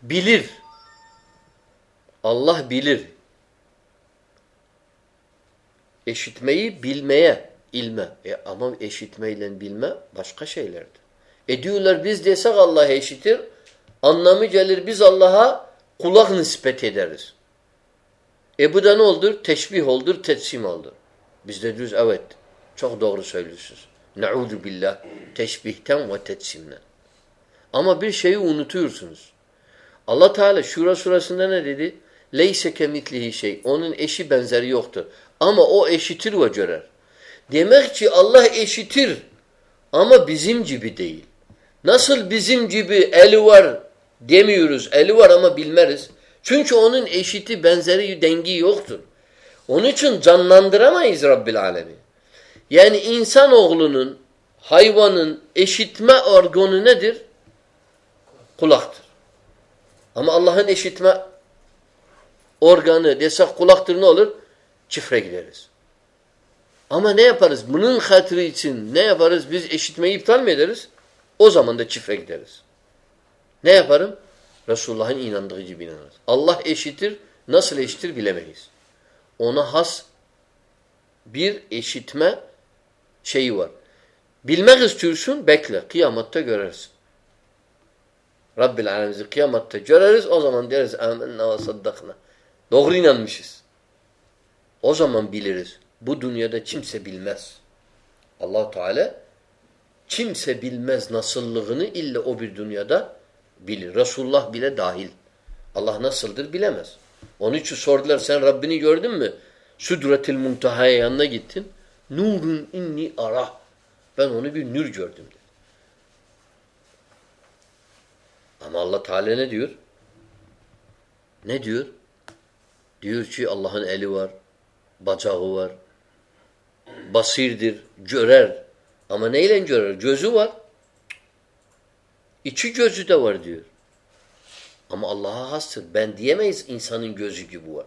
bilir. Allah bilir. Eşitmeyi bilmeye, ilme. E ama eşitmeyle bilme başka şeylerdir. E diyorlar biz desek Allah eşitir. Anlamı gelir biz Allah'a kulak nispet ederiz. E bu da ne oldur? Teşbih oldur, tetsim oldur. Biz de diyoruz evet. Çok doğru söylüyorsunuz. Ne'udhu billah. Teşbihten ve tetsimden. Ama bir şeyi unutuyorsunuz. Allah Teala Şura surasında ne dedi? Leyse kemitlihi şey. Onun eşi benzeri yoktur. Ama o eşitir ve görer. Demek ki Allah eşitir ama bizim gibi değil. Nasıl bizim gibi eli var demiyoruz. Eli var ama bilmeriz. Çünkü onun eşiti benzeri dengi yoktur. Onun için canlandıramayız Rabbil Alemin. Yani insanoğlunun, hayvanın eşitme organı nedir? Kulaktır. Ama Allah'ın eşitme organı desek kulaktır ne olur? Çifre gideriz. Ama ne yaparız? Bunun hatırı için ne yaparız? Biz eşitmeyi iptal mi ederiz? O zaman da çifre gideriz. Ne yaparım? Resulullah'ın inandığı gibi inanırız. Allah eşitir. Nasıl eşitir bilemeyiz. Ona has bir eşitme şeyi var. Bilmek istiyorsun bekle. Kıyamatta görersin. Rabbil alemizi kıyamatta göreriz. O zaman deriz amenna ve saddakna. Doğru inanmışız. O zaman biliriz. Bu dünyada kimse bilmez. allah Teala kimse bilmez nasıllığını illa o bir dünyada bilir. Resulullah bile dahil. Allah nasıldır bilemez. Onun için sordular sen Rabbini gördün mü? Südretil muntahaya yanına gittin. Nurun inni ara. Ben onu bir nur gördüm dedi. Ama Allah Teala ne diyor? Ne diyor? Diyor ki Allah'ın eli var, bacağı var, basirdir, görer. Ama neyle görer? Gözü var. İki gözü de var diyor. Ama Allah'a hastır. Ben diyemeyiz insanın gözü gibi var.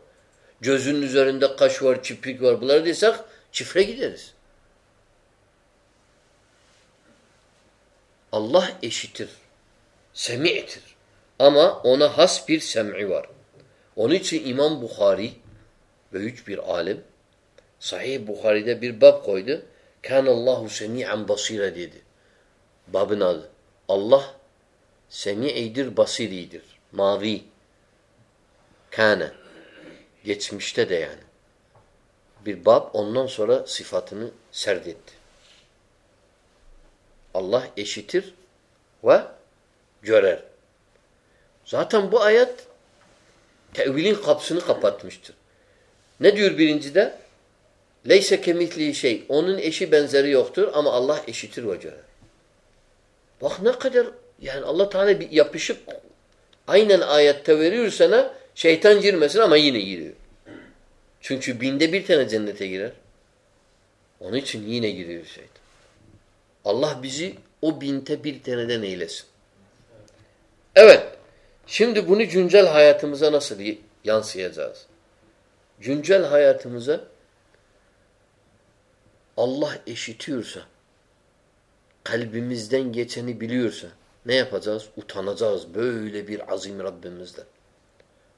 Gözünün üzerinde kaş var, çipik var. Bunları desek çifre gideriz. Allah eşitir. Semi'tir. Ama ona has bir sem'i var. Onun için İmam Bukhari büyük bir alim Sahih Bukhari'de bir bab koydu. Allahu semi'an basira dedi. Babın adı. Allah semi'idir, basiridir. Mavi. Kâne. Geçmişte de yani. Bir bab ondan sonra sıfatını serdetti. Allah eşitir ve görer. Zaten bu ayet tevilin kapısını kapatmıştır. Ne diyor birincide? Leyse kemitli şey. Onun eşi benzeri yoktur ama Allah eşitir ve görer. Bak ne kadar yani Allah Teala bir yapışık aynen ayette veriyor sana şeytan girmesin ama yine giriyor. Çünkü binde bir tane cennete girer. Onun için yine giriyor şeytan. Allah bizi o binte bir taneden eylesin. Evet. Şimdi bunu güncel hayatımıza nasıl yansıyacağız? Güncel hayatımıza Allah eşitiyorsa, kalbimizden geçeni biliyorsa ne yapacağız? Utanacağız böyle bir azim Rabbimizden.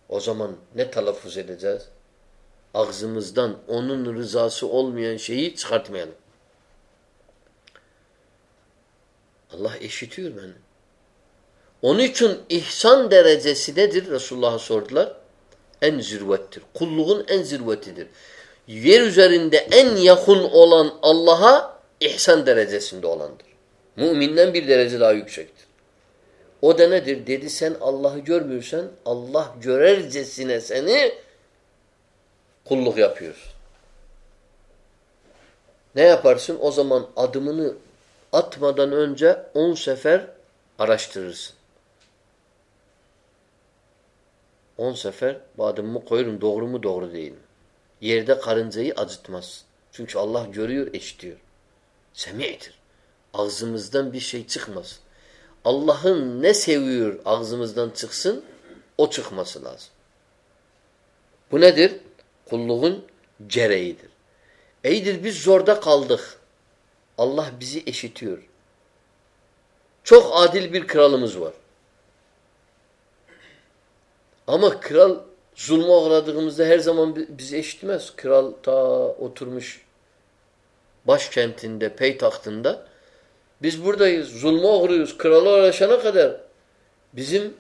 O zaman ne telaffuz edeceğiz? Ağzımızdan onun rızası olmayan şeyi çıkartmayalım. Allah eşitiyor beni. Onun için ihsan derecesi nedir? Resulullah'a sordular. En zirvettir. Kulluğun en zirvetidir. Yer üzerinde en yakın olan Allah'a ihsan derecesinde olandır. Müminden bir derece daha yüksektir. O da nedir? Dedi sen Allah'ı görmüyorsan Allah görercesine seni kulluk yapıyorsun. Ne yaparsın? O zaman adımını atmadan önce on sefer araştırırsın. On sefer bu adımımı koyurum doğru mu doğru değil mi? Yerde karıncayı acıtmaz. Çünkü Allah görüyor, eşitiyor. Semi'tir. Ağzımızdan bir şey çıkmaz. Allah'ın ne seviyor ağzımızdan çıksın, o çıkması lazım. Bu nedir? Kulluğun gereğidir. Eydir biz zorda kaldık. Allah bizi eşitiyor. Çok adil bir kralımız var. Ama kral zulme uğradığımızda her zaman bizi eşitmez. Kral ta oturmuş başkentinde, peytahtında. Biz buradayız. Zulme uğruyoruz. Krala uğraşana kadar bizim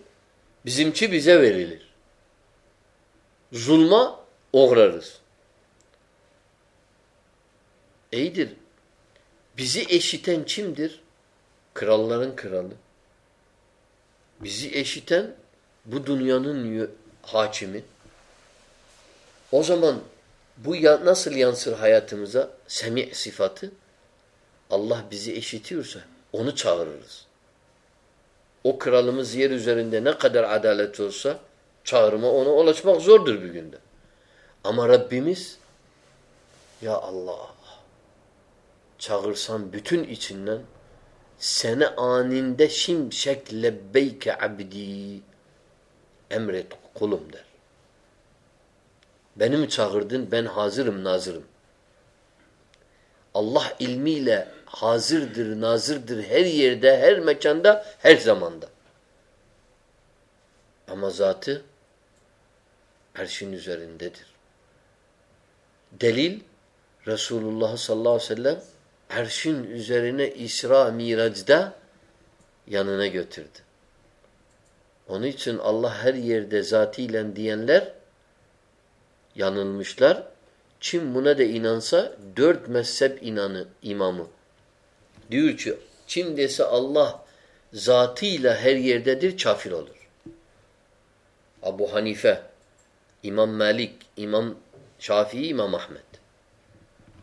bizimki bize verilir. Zulma uğrarız. İyidir. Bizi eşiten kimdir? Kralların kralı. Bizi eşiten bu dünyanın hakimi. O zaman bu ya, nasıl yansır hayatımıza? Semi sıfatı. Allah bizi eşitiyorsa onu çağırırız. O kralımız yer üzerinde ne kadar adalet olsa çağırma ona ulaşmak zordur bir günde. Ama Rabbimiz ya Allah çağırsan bütün içinden sene aninde şimşek lebbeyke abdi emret kulum der. Beni mi çağırdın? Ben hazırım, nazırım. Allah ilmiyle hazırdır, nazırdır her yerde, her mekanda, her zamanda. Ama zatı arşın üzerindedir. Delil Resulullah sallallahu aleyhi ve sellem arşın üzerine İsra Mirac'da yanına götürdü. Onun için Allah her yerde zatıyla diyenler yanılmışlar. Kim buna da inansa dört mezhep inanı imamı. Diyor ki kim dese Allah zatıyla her yerdedir kafir olur. Abu Hanife, İmam Malik, İmam Şafii, İmam Ahmet.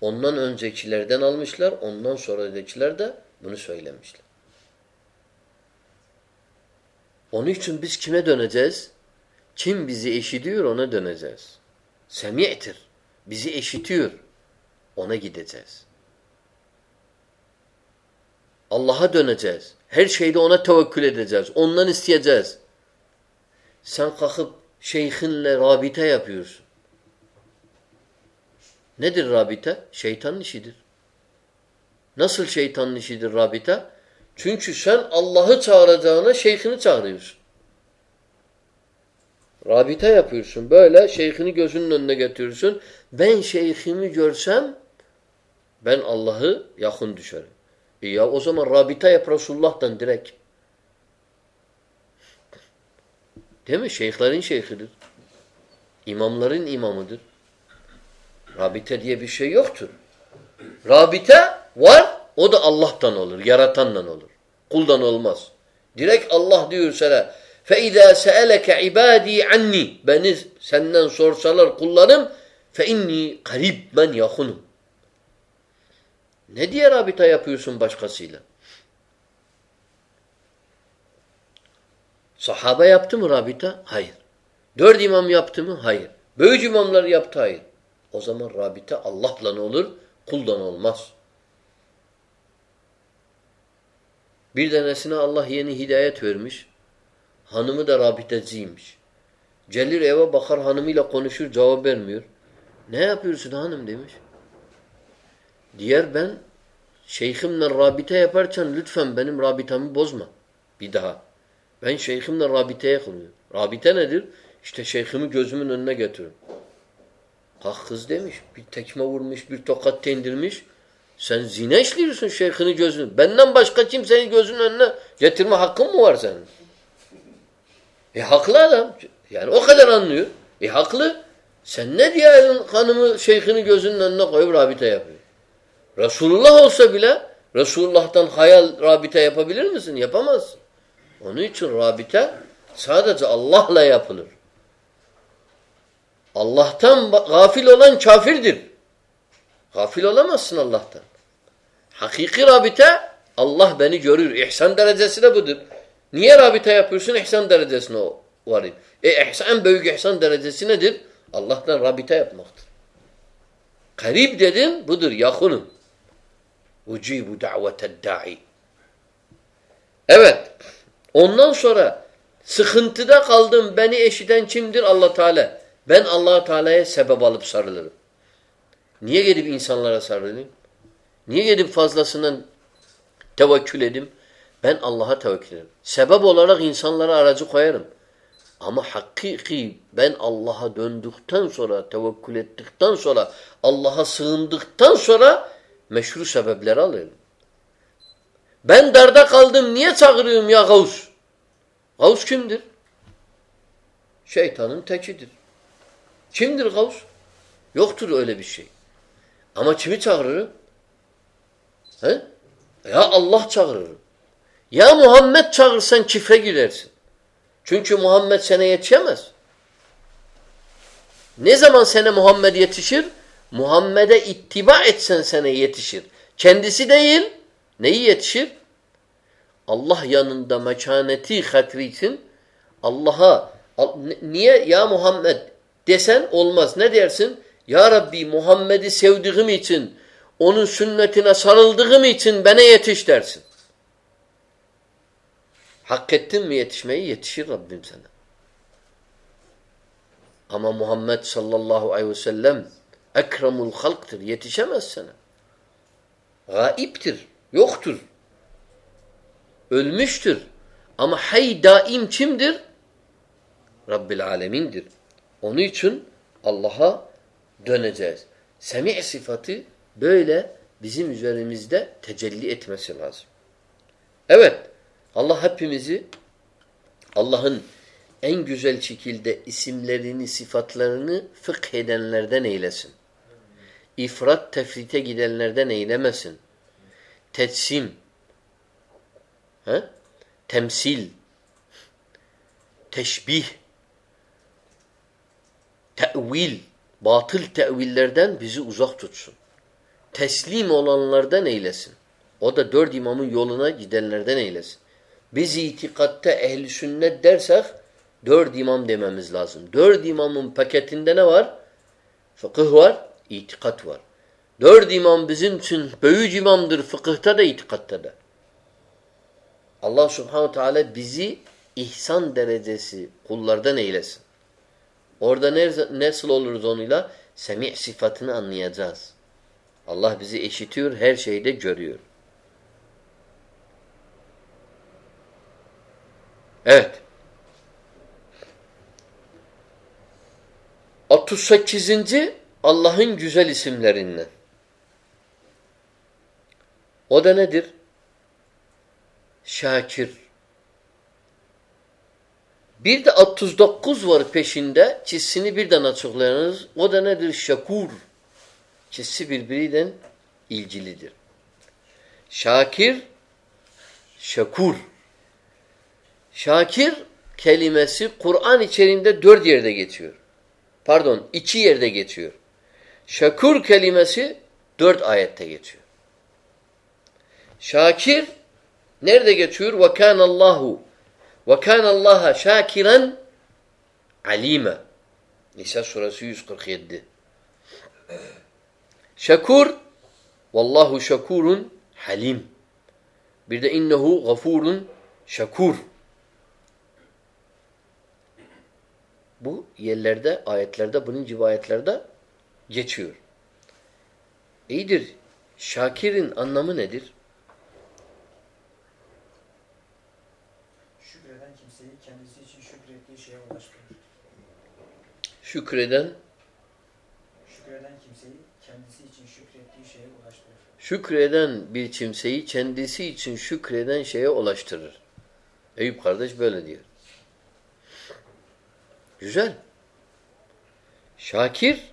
Ondan öncekilerden almışlar, ondan sonradakiler de bunu söylemişler. Onun için biz kime döneceğiz? Kim bizi eşitiyor ona döneceğiz. Semi'tir. Bizi eşitiyor. Ona gideceğiz. Allah'a döneceğiz. Her şeyde ona tevekkül edeceğiz. Ondan isteyeceğiz. Sen kalkıp şeyhinle rabite yapıyorsun. Nedir rabite? Şeytanın işidir. Nasıl şeytanın işidir rabite? Çünkü sen Allah'ı çağıracağına şeyhini çağırıyorsun. Rabite yapıyorsun. Böyle şeyhini gözünün önüne getiriyorsun. Ben şeyhimi görsem ben Allah'ı yakın düşerim. E ya o zaman rabita yap Resulullah'tan direkt. Değil mi? Şeyhlerin şeyhidir. İmamların imamıdır. Rabite diye bir şey yoktur. Rabite var, o da Allah'tan olur, yaratandan olur. Kuldan olmaz. Direkt Allah diyor sana فَاِذَا سَأَلَكَ عِبَادِي عَنِّي Beni senden sorsalar kullarım فَاِنِّي قَرِيب ben yakınım. Ne diye rabita yapıyorsun başkasıyla? Sahaba yaptı mı rabita? Hayır. Dört imam yaptı mı? Hayır. Böyük imamlar yaptı? Hayır. O zaman rabita Allah'la ne olur? Kuldan olmaz. Bir tanesine Allah yeni hidayet vermiş. Hanımı da rabiteciymiş. Celir eve bakar hanımıyla konuşur cevap vermiyor. Ne yapıyorsun hanım demiş. Diğer ben şeyhimle rabite yaparken lütfen benim rabitamı bozma. Bir daha. Ben şeyhimle rabiteye kılıyorum. Rabite nedir? İşte şeyhimi gözümün önüne getiririm. Kalk kız demiş. Bir tekme vurmuş, bir tokat tendirmiş. Sen zine işliyorsun şeyhini gözünü. Benden başka kimseyi gözünün önüne getirme hakkın mı var senin? E haklı adam. Yani o kadar anlıyor. E haklı. Sen ne diye hanımı şeyhini gözünün önüne koyup rabite yapıyor? Resulullah olsa bile Resulullah'tan hayal rabite yapabilir misin? Yapamaz. Onun için rabite sadece Allah'la yapılır. Allah'tan gafil olan kafirdir. Gafil olamazsın Allah'tan. Hakiki rabite Allah beni görür. İhsan derecesi de budur. Niye rabite yapıyorsun? İhsan derecesine varayım. E ihsan, büyük ihsan derecesi nedir? Allah'tan rabite yapmaktır. Karib dedin budur. Yakınım. Ucibu da'i. Evet. Ondan sonra sıkıntıda kaldım. Beni eşiden kimdir? Allah Teala. Ben allah Teala'ya sebep alıp sarılırım. Niye gidip insanlara sarılayım? Niye gidip fazlasından tevekkül edeyim? Ben Allah'a tevekkül ederim. Sebep olarak insanlara aracı koyarım. Ama hakiki ben Allah'a döndükten sonra, tevekkül ettikten sonra, Allah'a sığındıktan sonra meşru sebepleri alırım. Ben darda kaldım niye çağırıyorum ya Gavus? Gavus kimdir? Şeytanın tekidir. Kimdir Gavus? Yoktur öyle bir şey. Ama kimi çağırırım? He? Ya Allah çağırırım. Ya Muhammed çağırsan kifre girersin. Çünkü Muhammed sana yetişemez. Ne zaman sana Muhammed yetişir? Muhammed'e ittiba etsen sana yetişir. Kendisi değil, neyi yetişir? Allah yanında mekaneti hatri Allah'a niye ya Muhammed desen olmaz. Ne dersin? Ya Rabbi Muhammed'i sevdiğim için, onun sünnetine sarıldığım için bana yetiş dersin. Hak ettin mi yetişmeyi? Yetişir Rabbim sana. Ama Muhammed sallallahu aleyhi ve sellem ekremul halktır. Yetişemez sana. Gaiptir. Yoktur. Ölmüştür. Ama hay daim kimdir? Rabbil alemindir. Onun için Allah'a döneceğiz. Semi' sıfatı böyle bizim üzerimizde tecelli etmesi lazım. Evet, Allah hepimizi Allah'ın en güzel şekilde isimlerini, sıfatlarını fıkh edenlerden eylesin. İfrat tefrite gidenlerden eylemesin. Tetsim, he? temsil, teşbih, tevil, batıl tevillerden bizi uzak tutsun. Teslim olanlardan eylesin. O da dört imamın yoluna gidenlerden eylesin. Biz itikatta ehli sünnet dersek dört imam dememiz lazım. Dört imamın paketinde ne var? Fıkıh var, itikat var. Dört imam bizim için büyük imamdır fıkıhta da itikatta da. Allah subhanahu teala bizi ihsan derecesi kullardan eylesin. Orada nasıl oluruz onunla? Semi' sıfatını anlayacağız. Allah bizi eşitiyor, her şeyde görüyor. Evet. 38. Allah'ın güzel isimlerinden. O da nedir? Şakir. Bir de 39 var peşinde. Çizsini birden açıklayınız. O da nedir? Şakur. Çizsi birbiriyle ilgilidir. Şakir, şakur. Şakir kelimesi Kur'an içerisinde dört yerde geçiyor. Pardon, iki yerde geçiyor. Şakur kelimesi dört ayette geçiyor. Şakir nerede geçiyor? وَكَانَ اللّٰهُ وَكَانَ اللّٰهَ شَاكِرًا alime. Nisa suresi 147. Şakur Vallahu şakurun halim. Bir de innehu gafurun şakur. Bu yerlerde, ayetlerde, bunun gibi ayetlerde geçiyor. İyidir. Şakirin anlamı nedir? Şükreden kimseyi kendisi için şükrettiği şeye ulaştırır. Şükreden kimseyi kendisi için şükrettiği şeye ulaştırır. Şükreden bir kimseyi kendisi için şükreden şeye ulaştırır. Eyüp kardeş böyle diyor. Güzel. Şakir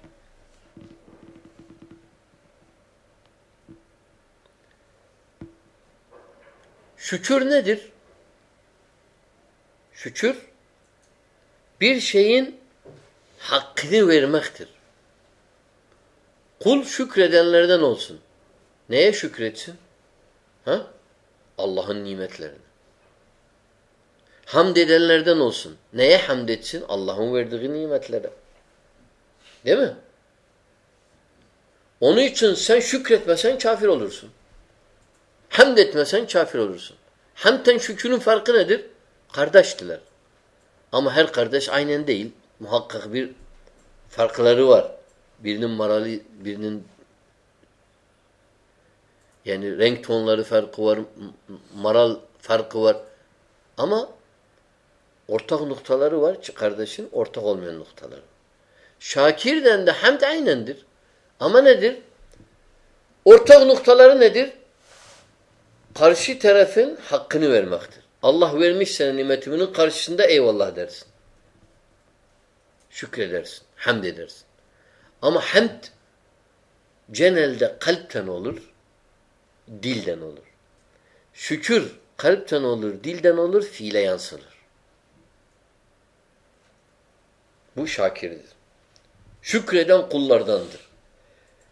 Şükür nedir? Şükür bir şeyin hakkını vermektir. Kul şükredenlerden olsun. Neye şükretsin? Ha? Allah'ın nimetlerine. Hamd edenlerden olsun. Neye hamd etsin? Allah'ın verdiği nimetlere. Değil mi? Onun için sen şükretmesen kafir olursun. Hamd etmesen kafir olursun. Hamden şükrün farkı nedir? Kardeştiler. Ama her kardeş aynen değil. Muhakkak bir farkları var. Birinin maralı, birinin yani renk tonları farkı var, maral farkı var. Ama ortak noktaları var. Kardeşin ortak olmayan noktaları. Şakirden de hamd aynendir. Ama nedir? Ortak noktaları nedir? Karşı tarafın hakkını vermektir. Allah vermiş sana nimetiminin karşısında eyvallah dersin. Şükredersin. Hamd edersin. Ama hamd genelde kalpten olur, dilden olur. Şükür kalpten olur, dilden olur, fiile yansılır. Bu şakirdir. Şükreden kullardandır.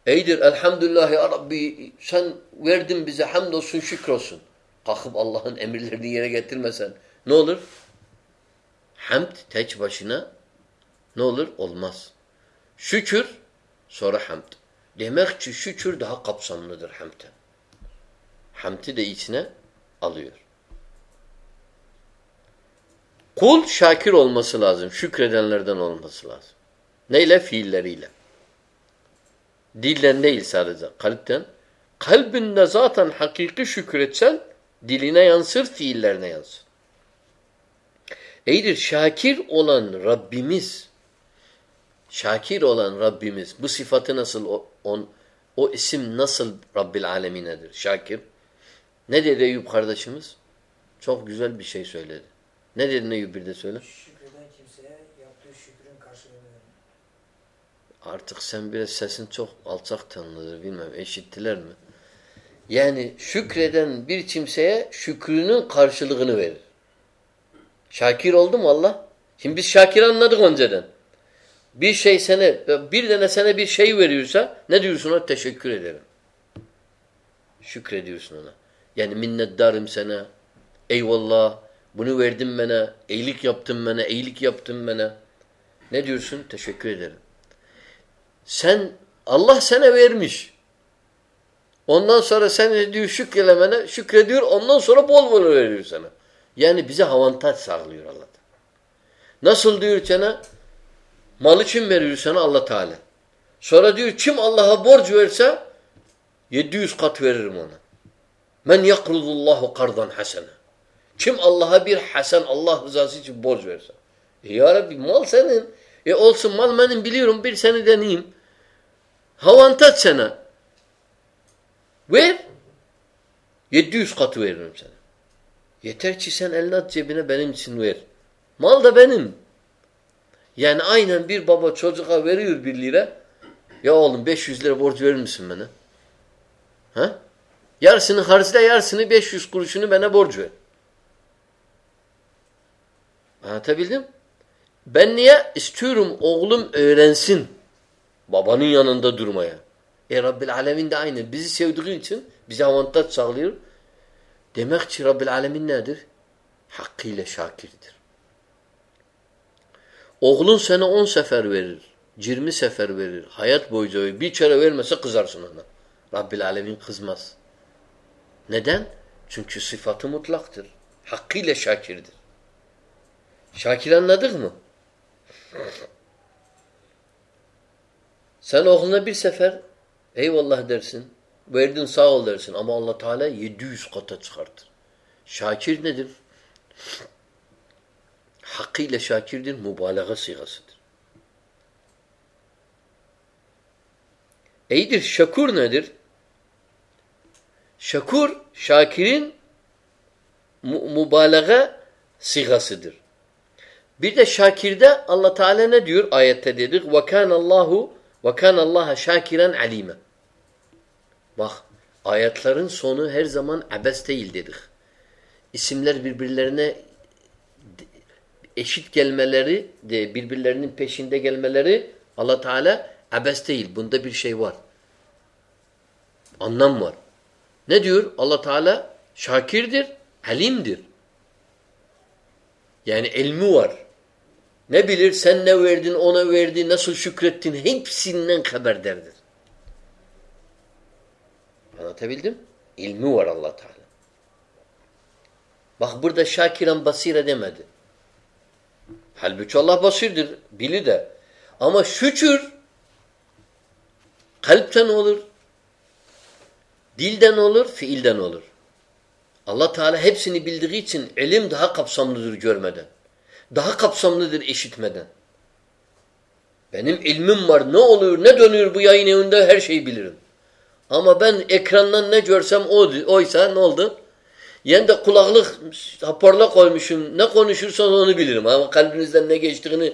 Eydir elhamdülillah ya Rabbi sen verdin bize hamdolsun şükrolsun. Kalkıp Allah'ın emirlerini yere getirmesen ne olur? Hamd tek başına ne olur? Olmaz. Şükür sonra hamd. Demek ki şükür daha kapsamlıdır hamdten. Hamdi de içine alıyor. Kul şakir olması lazım. Şükredenlerden olması lazım. Neyle? Fiilleriyle. Dilden değil sadece. Kalpten. Kalbinde zaten hakiki şükretsen diline yansır, fiillerine yansır. İyidir şakir olan Rabbimiz şakir olan Rabbimiz bu sıfatı nasıl o, on, o isim nasıl Rabbil Aleminedir? Şakir. Ne dedi Eyüp kardeşimiz? Çok güzel bir şey söyledi. Ne dedi Eyüp bir de söyle. Şükreden kimseye yaptığı şükrün karşılığını. Artık sen biraz sesin çok alçak tanrıdır bilmem eşittiler mi? Yani şükreden bir kimseye şükrünün karşılığını verir. Şakir oldu mu Allah? Şimdi biz şakir anladık önceden. Bir şey sana, bir tane sana bir şey veriyorsa ne diyorsun ona? Teşekkür ederim. Şükrediyorsun ona. Yani minnettarım sana. Eyvallah. Bunu verdin bana. iyilik yaptın bana. iyilik yaptın bana. Ne diyorsun? Teşekkür ederim. Sen Allah sana vermiş. Ondan sonra sen diyor şükrelemene şükrediyor. Ondan sonra bol bol veriyor sana. Yani bize avantaj sağlıyor Allah. Nasıl diyor sana? Malı kim veriyor sana? Allah Teala. Sonra diyor kim Allah'a borç verse 700 kat veririm ona. Men yakrudullahu kardan hasene. Kim Allah'a bir hasen Allah rızası için borç verse. E ya Rabbi mal senin. E olsun mal benim biliyorum bir seni deneyeyim. Havantat sana. Ver. 700 katı veririm sana. Yeter ki sen elini at cebine benim için ver. Mal da benim. Yani aynen bir baba çocuğa veriyor bir lira. Ya oğlum 500 lira borç verir misin bana? Ha? Yarısını harcla yarısını 500 kuruşunu bana borç ver. Anlatabildim? Ben niye? istiyorum oğlum öğrensin. Babanın yanında durmaya. E Rabbil Alemin de aynı. Bizi sevdiği için bize avantaj sağlıyor. Demek ki Rabbil Alemin nedir? Hakkıyla şakirdir. Oğlun sana on sefer verir. Yirmi sefer verir. Hayat boyunca. Bir kere vermese kızarsın ona. Rabbil Alemin kızmaz. Neden? Çünkü sıfatı mutlaktır. Hakkıyla şakirdir. Şakir anladık mı? Sen oğluna bir sefer eyvallah dersin. Verdin sağ ol dersin. Ama allah Teala 700 kata çıkartır. Şakir nedir? Hakkıyla şakirdir, mübalağa sigasıdır. İyidir, şakur nedir? Şakur, şakirin mübalağa sigasıdır. Bir de şakirde Allah Teala ne diyor? Ayette dedik. Ve kana Allahu ve kana Allaha şakiren alime. Bak ayetlerin sonu her zaman abes değil dedik. İsimler birbirlerine eşit gelmeleri, de birbirlerinin peşinde gelmeleri Allah Teala abes değil. Bunda bir şey var. Anlam var. Ne diyor? Allah Teala şakirdir, halimdir. Yani ilmi var. Ne bilir sen ne verdin, ona verdi, nasıl şükrettin hepsinden haberdardır. Anlatabildim? İlmi var Allah Teala. Bak burada şakiren basire demedi. Halbuki Allah basirdir, bili de. Ama şükür kalpten olur, dilden olur, fiilden olur. Allah Teala hepsini bildiği için ilim daha kapsamlıdır görmeden. Daha kapsamlıdır eşitmeden. Benim ilmim var. Ne olur, ne dönüyor bu yayın evinde her şeyi bilirim. Ama ben ekrandan ne görsem o, oysa ne oldu? Yani de kulaklık hoparla koymuşum. Ne konuşursan onu bilirim. Ama kalbinizden ne geçtiğini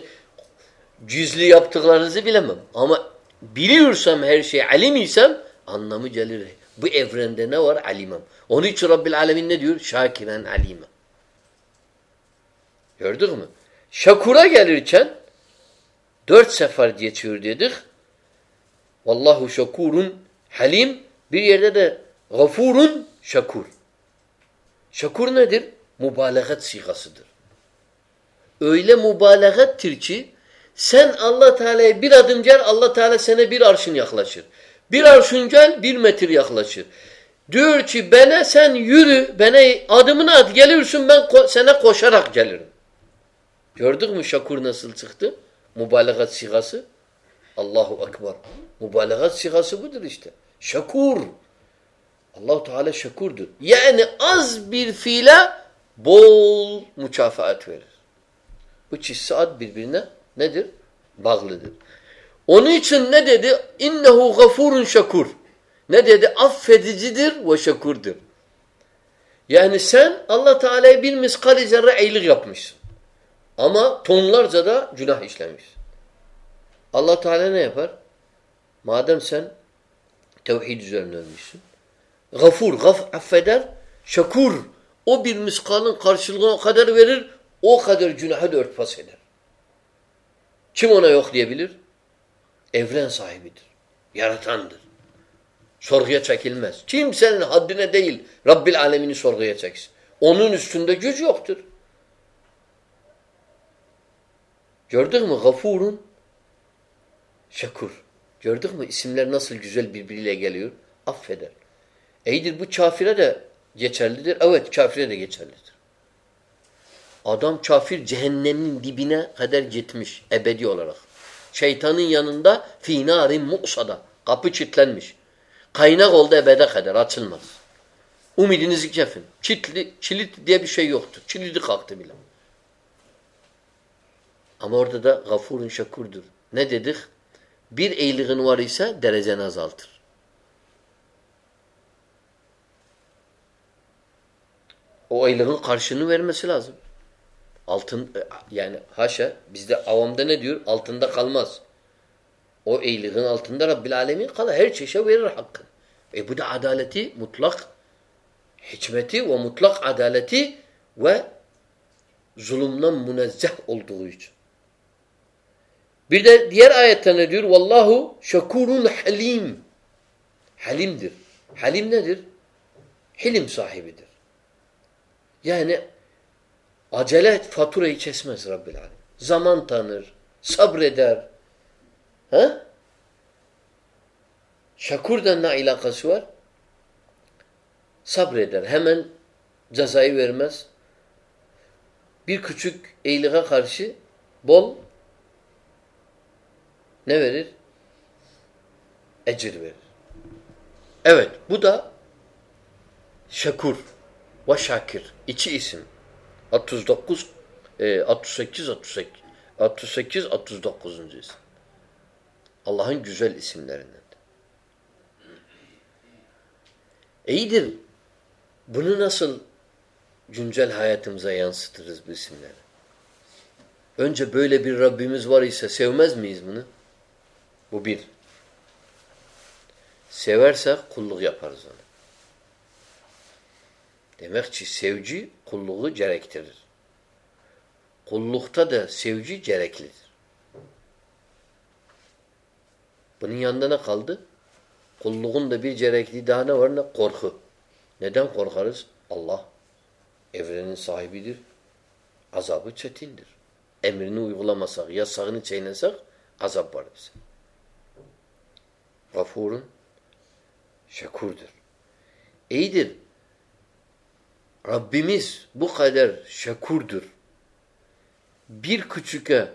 cüzlü yaptıklarınızı bilemem. Ama biliyorsam her şey alim isem anlamı gelir. Bu evrende ne var? Alimem. Onun için Rabbil Alemin ne diyor? Şakiren alime. Gördük mü? Şakura gelirken dört sefer geçiyor dedik. Vallahu şakurun halim. Bir yerde de gafurun şakur. Şakur nedir? Mübalagat sigasıdır. Öyle mübalağattir ki sen Allah Teala'ya bir adım gel Allah Teala sana bir arşın yaklaşır. Bir arşın gel bir metre yaklaşır. Diyor ki bana sen yürü, bana adımını at gelirsin ben ko sana koşarak gelirim. Gördük mü şakur nasıl çıktı? Mübalagat sigası. Allahu Ekber. Mübalağat sigası budur işte. Şakur. Allahu Teala şakurdur. Yani az bir fiile bol mükafaat verir. Bu çift birbirine nedir? Bağlıdır. Onun için ne dedi? İnnehu gafurun şakur. Ne dedi? Affedicidir ve şakurdur. Yani sen Allah Teala'ya bir miskal zerre iyilik yapmışsın. Ama tonlarca da günah işlemişsin. Allah Teala ne yapar? Madem sen tevhid üzerine ölmüşsün. Gafur, gaf affeder. Şakur, o bir miskalın karşılığını o kadar verir, o kadar günahı da örtbas eder. Kim ona yok diyebilir? Evren sahibidir. Yaratandır. Sorguya çekilmez. Kimsenin haddine değil Rabbil alemini sorguya çeksin. Onun üstünde güç yoktur. Gördün mü? Gafurun şakur. Gördük mü? İsimler nasıl güzel birbiriyle geliyor. Affeder. Eydir bu kafire de geçerlidir. Evet kafire de geçerlidir. Adam kafir cehennemin dibine kadar gitmiş ebedi olarak. Şeytanın yanında finarin mu'sada. Kapı çitlenmiş. Kaynak oldu ebede kadar açılmaz. Umidinizi kefin. Çitli, çilit diye bir şey yoktur. Çilidi kalktı bile. Ama orada da gafurun şakurdur. Ne dedik? Bir iyiliğin var ise dereceni azaltır. O iyiliğin karşını vermesi lazım. Altın yani haşa bizde avamda ne diyor? Altında kalmaz. O iyiliğin altında Rabbil Alemin kalır. Her çeşe verir hakkı. E bu da adaleti mutlak hikmeti ve mutlak adaleti ve zulümden münezzeh olduğu için. Bir de diğer ayette ne diyor? Vallahu şekurun halim. Halimdir. Halim nedir? Hilim sahibidir. Yani acele faturayı kesmez Rabbil Alem. Zaman tanır, sabreder. Ha? Şakur'da ne alakası var? Sabreder. Hemen cezayı vermez. Bir küçük iyiliğe karşı bol ne verir? Ecir verir. Evet bu da şakur ve şakir. İki isim. 39 e, 68 38 68 39. isim. Allah'ın güzel isimlerinden. İyidir. Bunu nasıl güncel hayatımıza yansıtırız bu isimleri? Önce böyle bir Rabbimiz var ise sevmez miyiz bunu? Bu bir. Seversek kulluk yaparız ona. Demek ki sevci kulluğu gerektirir. Kullukta da sevci gereklidir. Bunun yanında ne kaldı? Kulluğun da bir gerekliği daha ne var ne? Korku. Neden korkarız? Allah evrenin sahibidir. Azabı çetindir. Emrini uygulamasak, yasağını çiğnesek azap var bize. Gafurun şekurdur. İyidir. Rabbimiz bu kadar şekurdur. Bir küçüke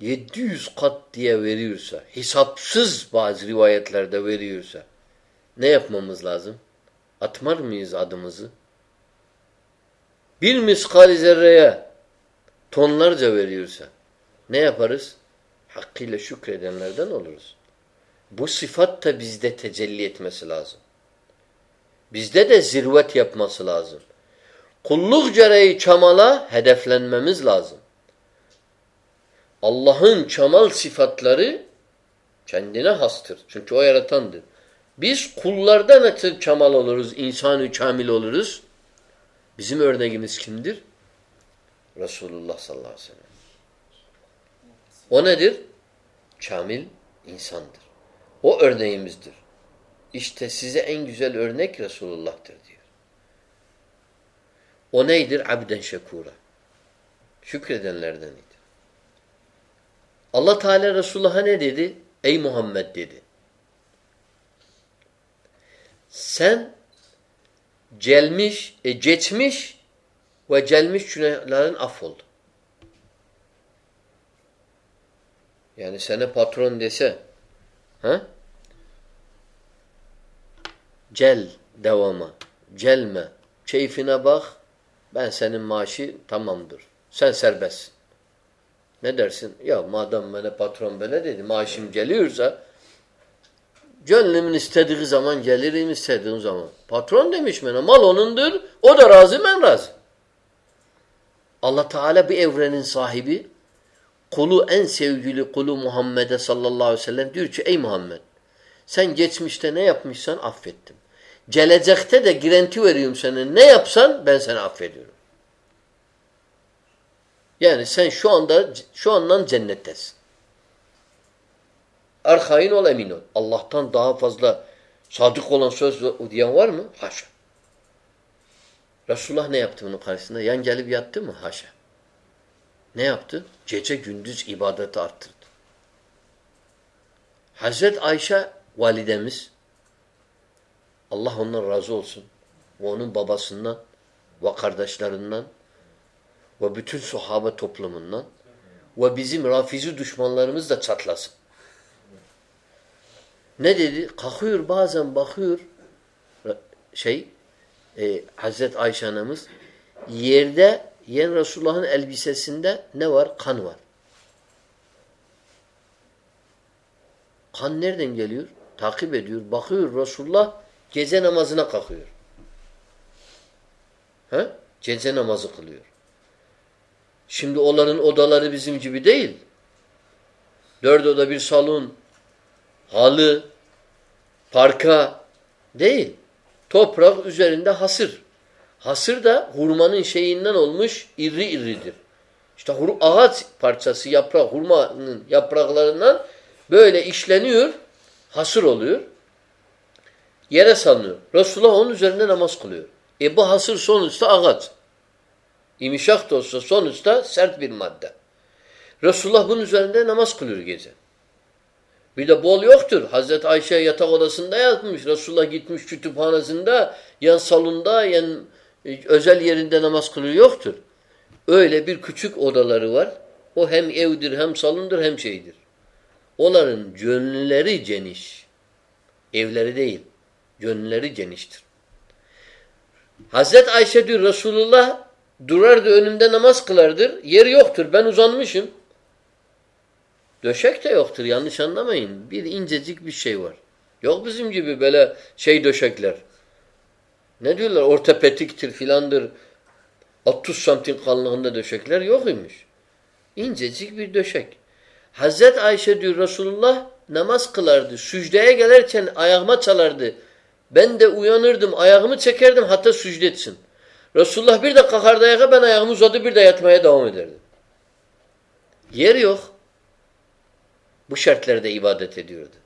700 kat diye veriyorsa, hesapsız bazı rivayetlerde veriyorsa ne yapmamız lazım? Atmar mıyız adımızı? Bir miskal zerreye tonlarca veriyorsa ne yaparız? Hakkıyla şükredenlerden oluruz. Bu sıfat da bizde tecelli etmesi lazım. Bizde de zirvet yapması lazım. Kulluk gereği çamala hedeflenmemiz lazım. Allah'ın çamal sıfatları kendine hastır. Çünkü o yaratandır. Biz kullarda nasıl çamal oluruz, insanı kamil oluruz? Bizim örneğimiz kimdir? Resulullah sallallahu aleyhi ve sellem. O nedir? Kamil insandır. O örneğimizdir. İşte size en güzel örnek Resulullah'tır. O neydir? Abden şekura. Şükredenlerdendir. Allah Teala Resulullah'a ne dedi? Ey Muhammed dedi. Sen gelmiş, e, geçmiş ve gelmiş günahların affoldu. Yani sana patron dese ha? Gel devama. Gelme. Keyfine bak. Ben senin maaşı tamamdır. Sen serbestsin. Ne dersin? Ya madem bana patron böyle dedi, maaşım geliyorsa gönlümün istediği zaman gelirim istediğim zaman. Patron demiş bana, mal onundur, o da razı, ben razı. Allah Teala bir evrenin sahibi, kulu en sevgili kulu Muhammed'e sallallahu aleyhi ve sellem diyor ki ey Muhammed sen geçmişte ne yapmışsan affettim. Gelecekte de girenti veriyorum sana. Ne yapsan ben seni affediyorum. Yani sen şu anda şu andan cennettesin. Arkain ol emin ol. Allah'tan daha fazla sadık olan söz diyen var mı? Haşa. Resulullah ne yaptı bunun karşısında? Yan gelip yattı mı? Haşa. Ne yaptı? Gece gündüz ibadeti arttırdı. Hazret Ayşe validemiz Allah ondan razı olsun. Ve onun babasından ve kardeşlerinden ve bütün sahabe toplumundan ve bizim rafizi düşmanlarımız da çatlasın. Ne dedi? Kalkıyor bazen bakıyor şey e, Hazret Ayşe anamız yerde yen Resulullah'ın elbisesinde ne var? Kan var. Kan nereden geliyor? Takip ediyor. Bakıyor Resulullah gece namazına kalkıyor. He? Gece namazı kılıyor. Şimdi onların odaları bizim gibi değil. Dört oda bir salon, halı, parka değil. Toprak üzerinde hasır. Hasır da hurmanın şeyinden olmuş iri iridir. İşte ağaç parçası yaprak, hurmanın yapraklarından böyle işleniyor, hasır oluyor. Yere salınıyor. Resulullah onun üzerinde namaz kılıyor. E bu hasır sonuçta ağaç. İmişak da olsa sonuçta sert bir madde. Resulullah bunun üzerinde namaz kılıyor gece. Bir de bol yoktur. Hazreti Ayşe yatak odasında yatmış. Resulullah gitmiş kütüphanesinde, yan salonda, yan e, özel yerinde namaz kılıyor yoktur. Öyle bir küçük odaları var. O hem evdir, hem salondur, hem şeydir. Onların gönülleri geniş. Evleri değil. Gönülleri geniştir. Hazreti Ayşe diyor Resulullah durardı önümde namaz kılardır. Yer yoktur. Ben uzanmışım. Döşek de yoktur. Yanlış anlamayın. Bir incecik bir şey var. Yok bizim gibi böyle şey döşekler. Ne diyorlar? Ortopetiktir filandır. 30 santim kalınlığında döşekler yok imiş. İncecik bir döşek. Hazret Ayşe diyor Resulullah namaz kılardı. Sücdeye gelirken ayağıma çalardı. Ben de uyanırdım, ayağımı çekerdim hatta sücdetsin. Resulullah bir de kalkardı ayağa ben ayağımı uzadı bir de yatmaya devam ederdim. Yer yok. Bu şartlarda ibadet ediyordu.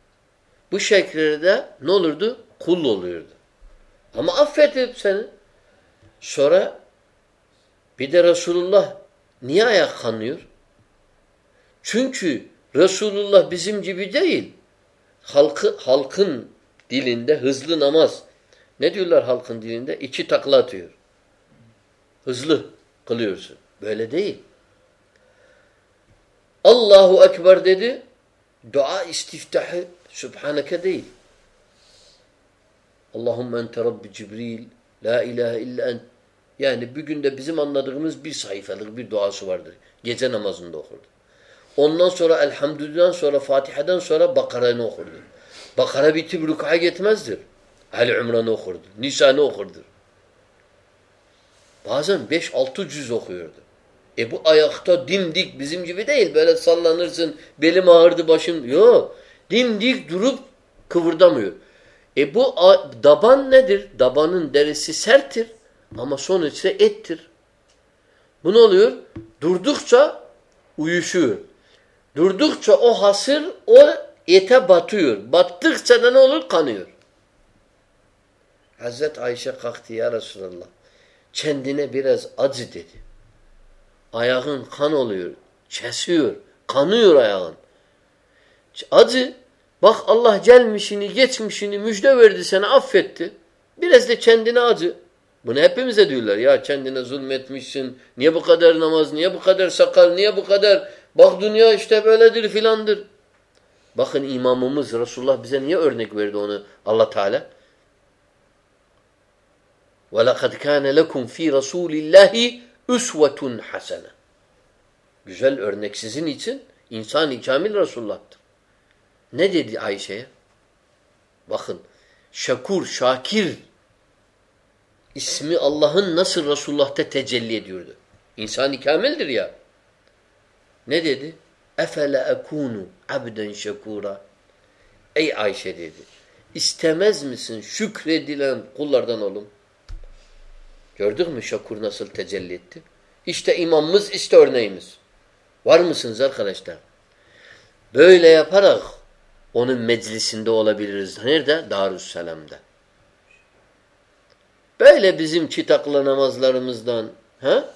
Bu şekillerde ne olurdu? Kul oluyordu. Ama affedip seni. Sonra bir de Resulullah niye ayak kanıyor? Çünkü Resulullah bizim gibi değil. Halkı, halkın dilinde hızlı namaz. Ne diyorlar halkın dilinde? İki takla atıyor. Hızlı kılıyorsun. Böyle değil. Allahu Ekber dedi. Dua istiftahı Sübhaneke değil. Allahümme ente Rabbi Cibril La ilahe illa ent. Yani bir günde bizim anladığımız bir sayfalık bir duası vardır. Gece namazında okurdu. Ondan sonra elhamdülillah sonra Fatiha'dan sonra Bakara'nı okurdu. Bakara bitip rük'a gitmezdir. Ali İmran'ı okurdu. Nisan'ı okurdu. Bazen 5-6 cüz okuyordu. E bu ayakta dimdik bizim gibi değil. Böyle sallanırsın, belim ağırdı başım. Yok. Dimdik durup kıvırdamıyor. E bu daban nedir? Dabanın derisi serttir ama sonuçta ettir. Bu ne oluyor? Durdukça uyuşuyor. Durdukça o hasır o ete batıyor. Battıkça da ne olur? Kanıyor. Hazret Ayşe kalktı ya Resulallah. Kendine biraz acı dedi. Ayağın kan oluyor. Kesiyor. Kanıyor ayağın. Acı. Bak Allah gelmişini, geçmişini müjde verdi sana affetti. Biraz da kendine acı. Bunu hepimize diyorlar. Ya kendine zulmetmişsin. Niye bu kadar namaz, niye bu kadar sakal, niye bu kadar Bak dünya işte böyledir filandır. Bakın imamımız Resulullah bize niye örnek verdi onu Allah Teala? وَلَقَدْ كَانَ لَكُمْ ف۪ي رَسُولِ اللّٰهِ اُسْوَةٌ حَسَنَةٌ Güzel örnek sizin için insan-ı kamil Resulullah'tır. Ne dedi Ayşe'ye? Bakın şakur, şakir ismi Allah'ın nasıl Resulullah'ta tecelli ediyordu. İnsan-ı kamildir ya. Ne dedi? Efele ekunu abden şekura. Ey Ayşe dedi. İstemez misin şükredilen kullardan olun? Gördük mü şakur nasıl tecelli etti? İşte imamımız, işte örneğimiz. Var mısınız arkadaşlar? Böyle yaparak onun meclisinde olabiliriz. Nerede? Darüsselam'da. Böyle bizim çıtaklı namazlarımızdan ha?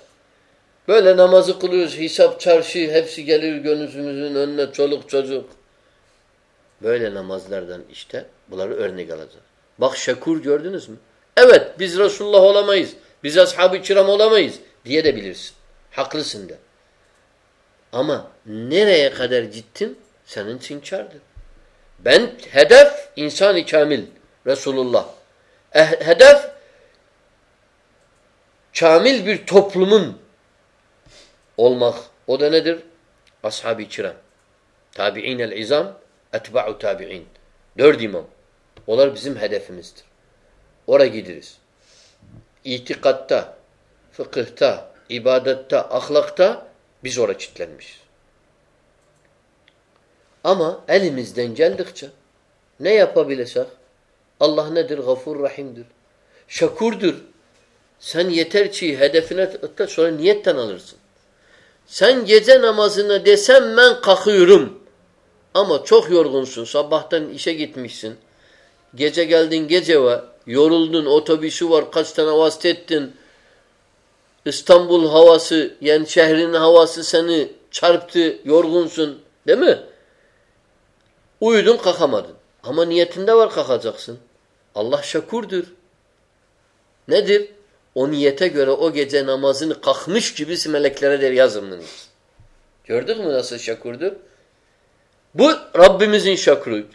Böyle namazı kılıyoruz. Hesap, çarşı hepsi gelir gönlümüzün önüne çoluk çocuk. Böyle namazlardan işte bunları örnek alacağız. Bak şakur gördünüz mü? Evet biz Resulullah olamayız. Biz ashab-ı kiram olamayız diye de bilirsin. Haklısın de. Ama nereye kadar gittin? Senin için kârdır. Ben hedef insan-ı kamil Resulullah. Eh, hedef kamil bir toplumun olmak. O da nedir? Ashab-ı kiram. Tabi'in-el izam, etba'u tabi'in. Dört imam. Onlar bizim hedefimizdir. Oraya gideriz. İtikatta, fıkıhta, ibadette, ahlakta biz oraya kilitlenmişiz. Ama elimizden geldikçe ne yapabilirsek Allah nedir? Gafur Rahim'dir. Şakurdur. Sen yeter ki hedefine tıkla sonra niyetten alırsın. Sen gece namazına desem ben kalkıyorum. Ama çok yorgunsun. Sabahtan işe gitmişsin. Gece geldin gece var. Yoruldun. Otobüsü var. Kaç tane vasıt ettin. İstanbul havası yani şehrin havası seni çarptı. Yorgunsun. Değil mi? Uyudun kalkamadın. Ama niyetinde var kalkacaksın. Allah şakurdur. Nedir? O niyete göre o gece namazını kalkmış gibi meleklere der yazın Gördük mü nasıl şakurdur? Bu Rabbimizin şakru.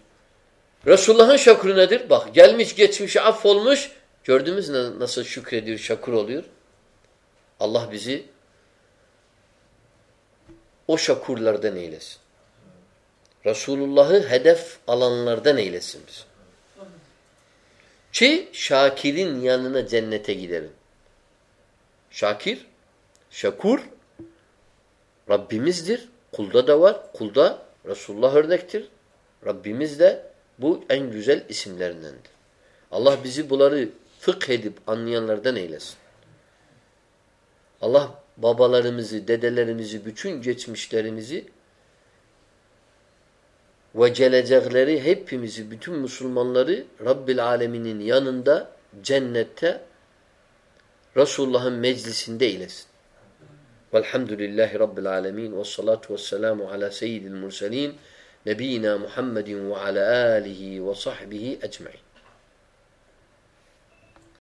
Resulullah'ın şakru nedir? Bak gelmiş geçmişi affolmuş. Gördünüz mü nasıl şükrediyor, şakur oluyor? Allah bizi o şakurlardan eylesin. Resulullah'ı hedef alanlardan eylesin biz. Ki Şakir'in yanına cennete giderim. Şakir, şakur Rabbimizdir. Kulda da var. Kulda Resulullah örnektir. Rabbimiz de bu en güzel isimlerindendir. Allah bizi bunları fıkh edip anlayanlardan eylesin. Allah babalarımızı, dedelerimizi, bütün geçmişlerimizi ve gelecekleri hepimizi, bütün Müslümanları Rabbil Aleminin yanında, cennette Resulullah'ın meclisinde eylesin. Velhamdülillahi Rabbil Alemin ve salatu ve selamu ala seyyidil murselin nebiyyina Muhammedin ve ala alihi ve sahbihi ecmain.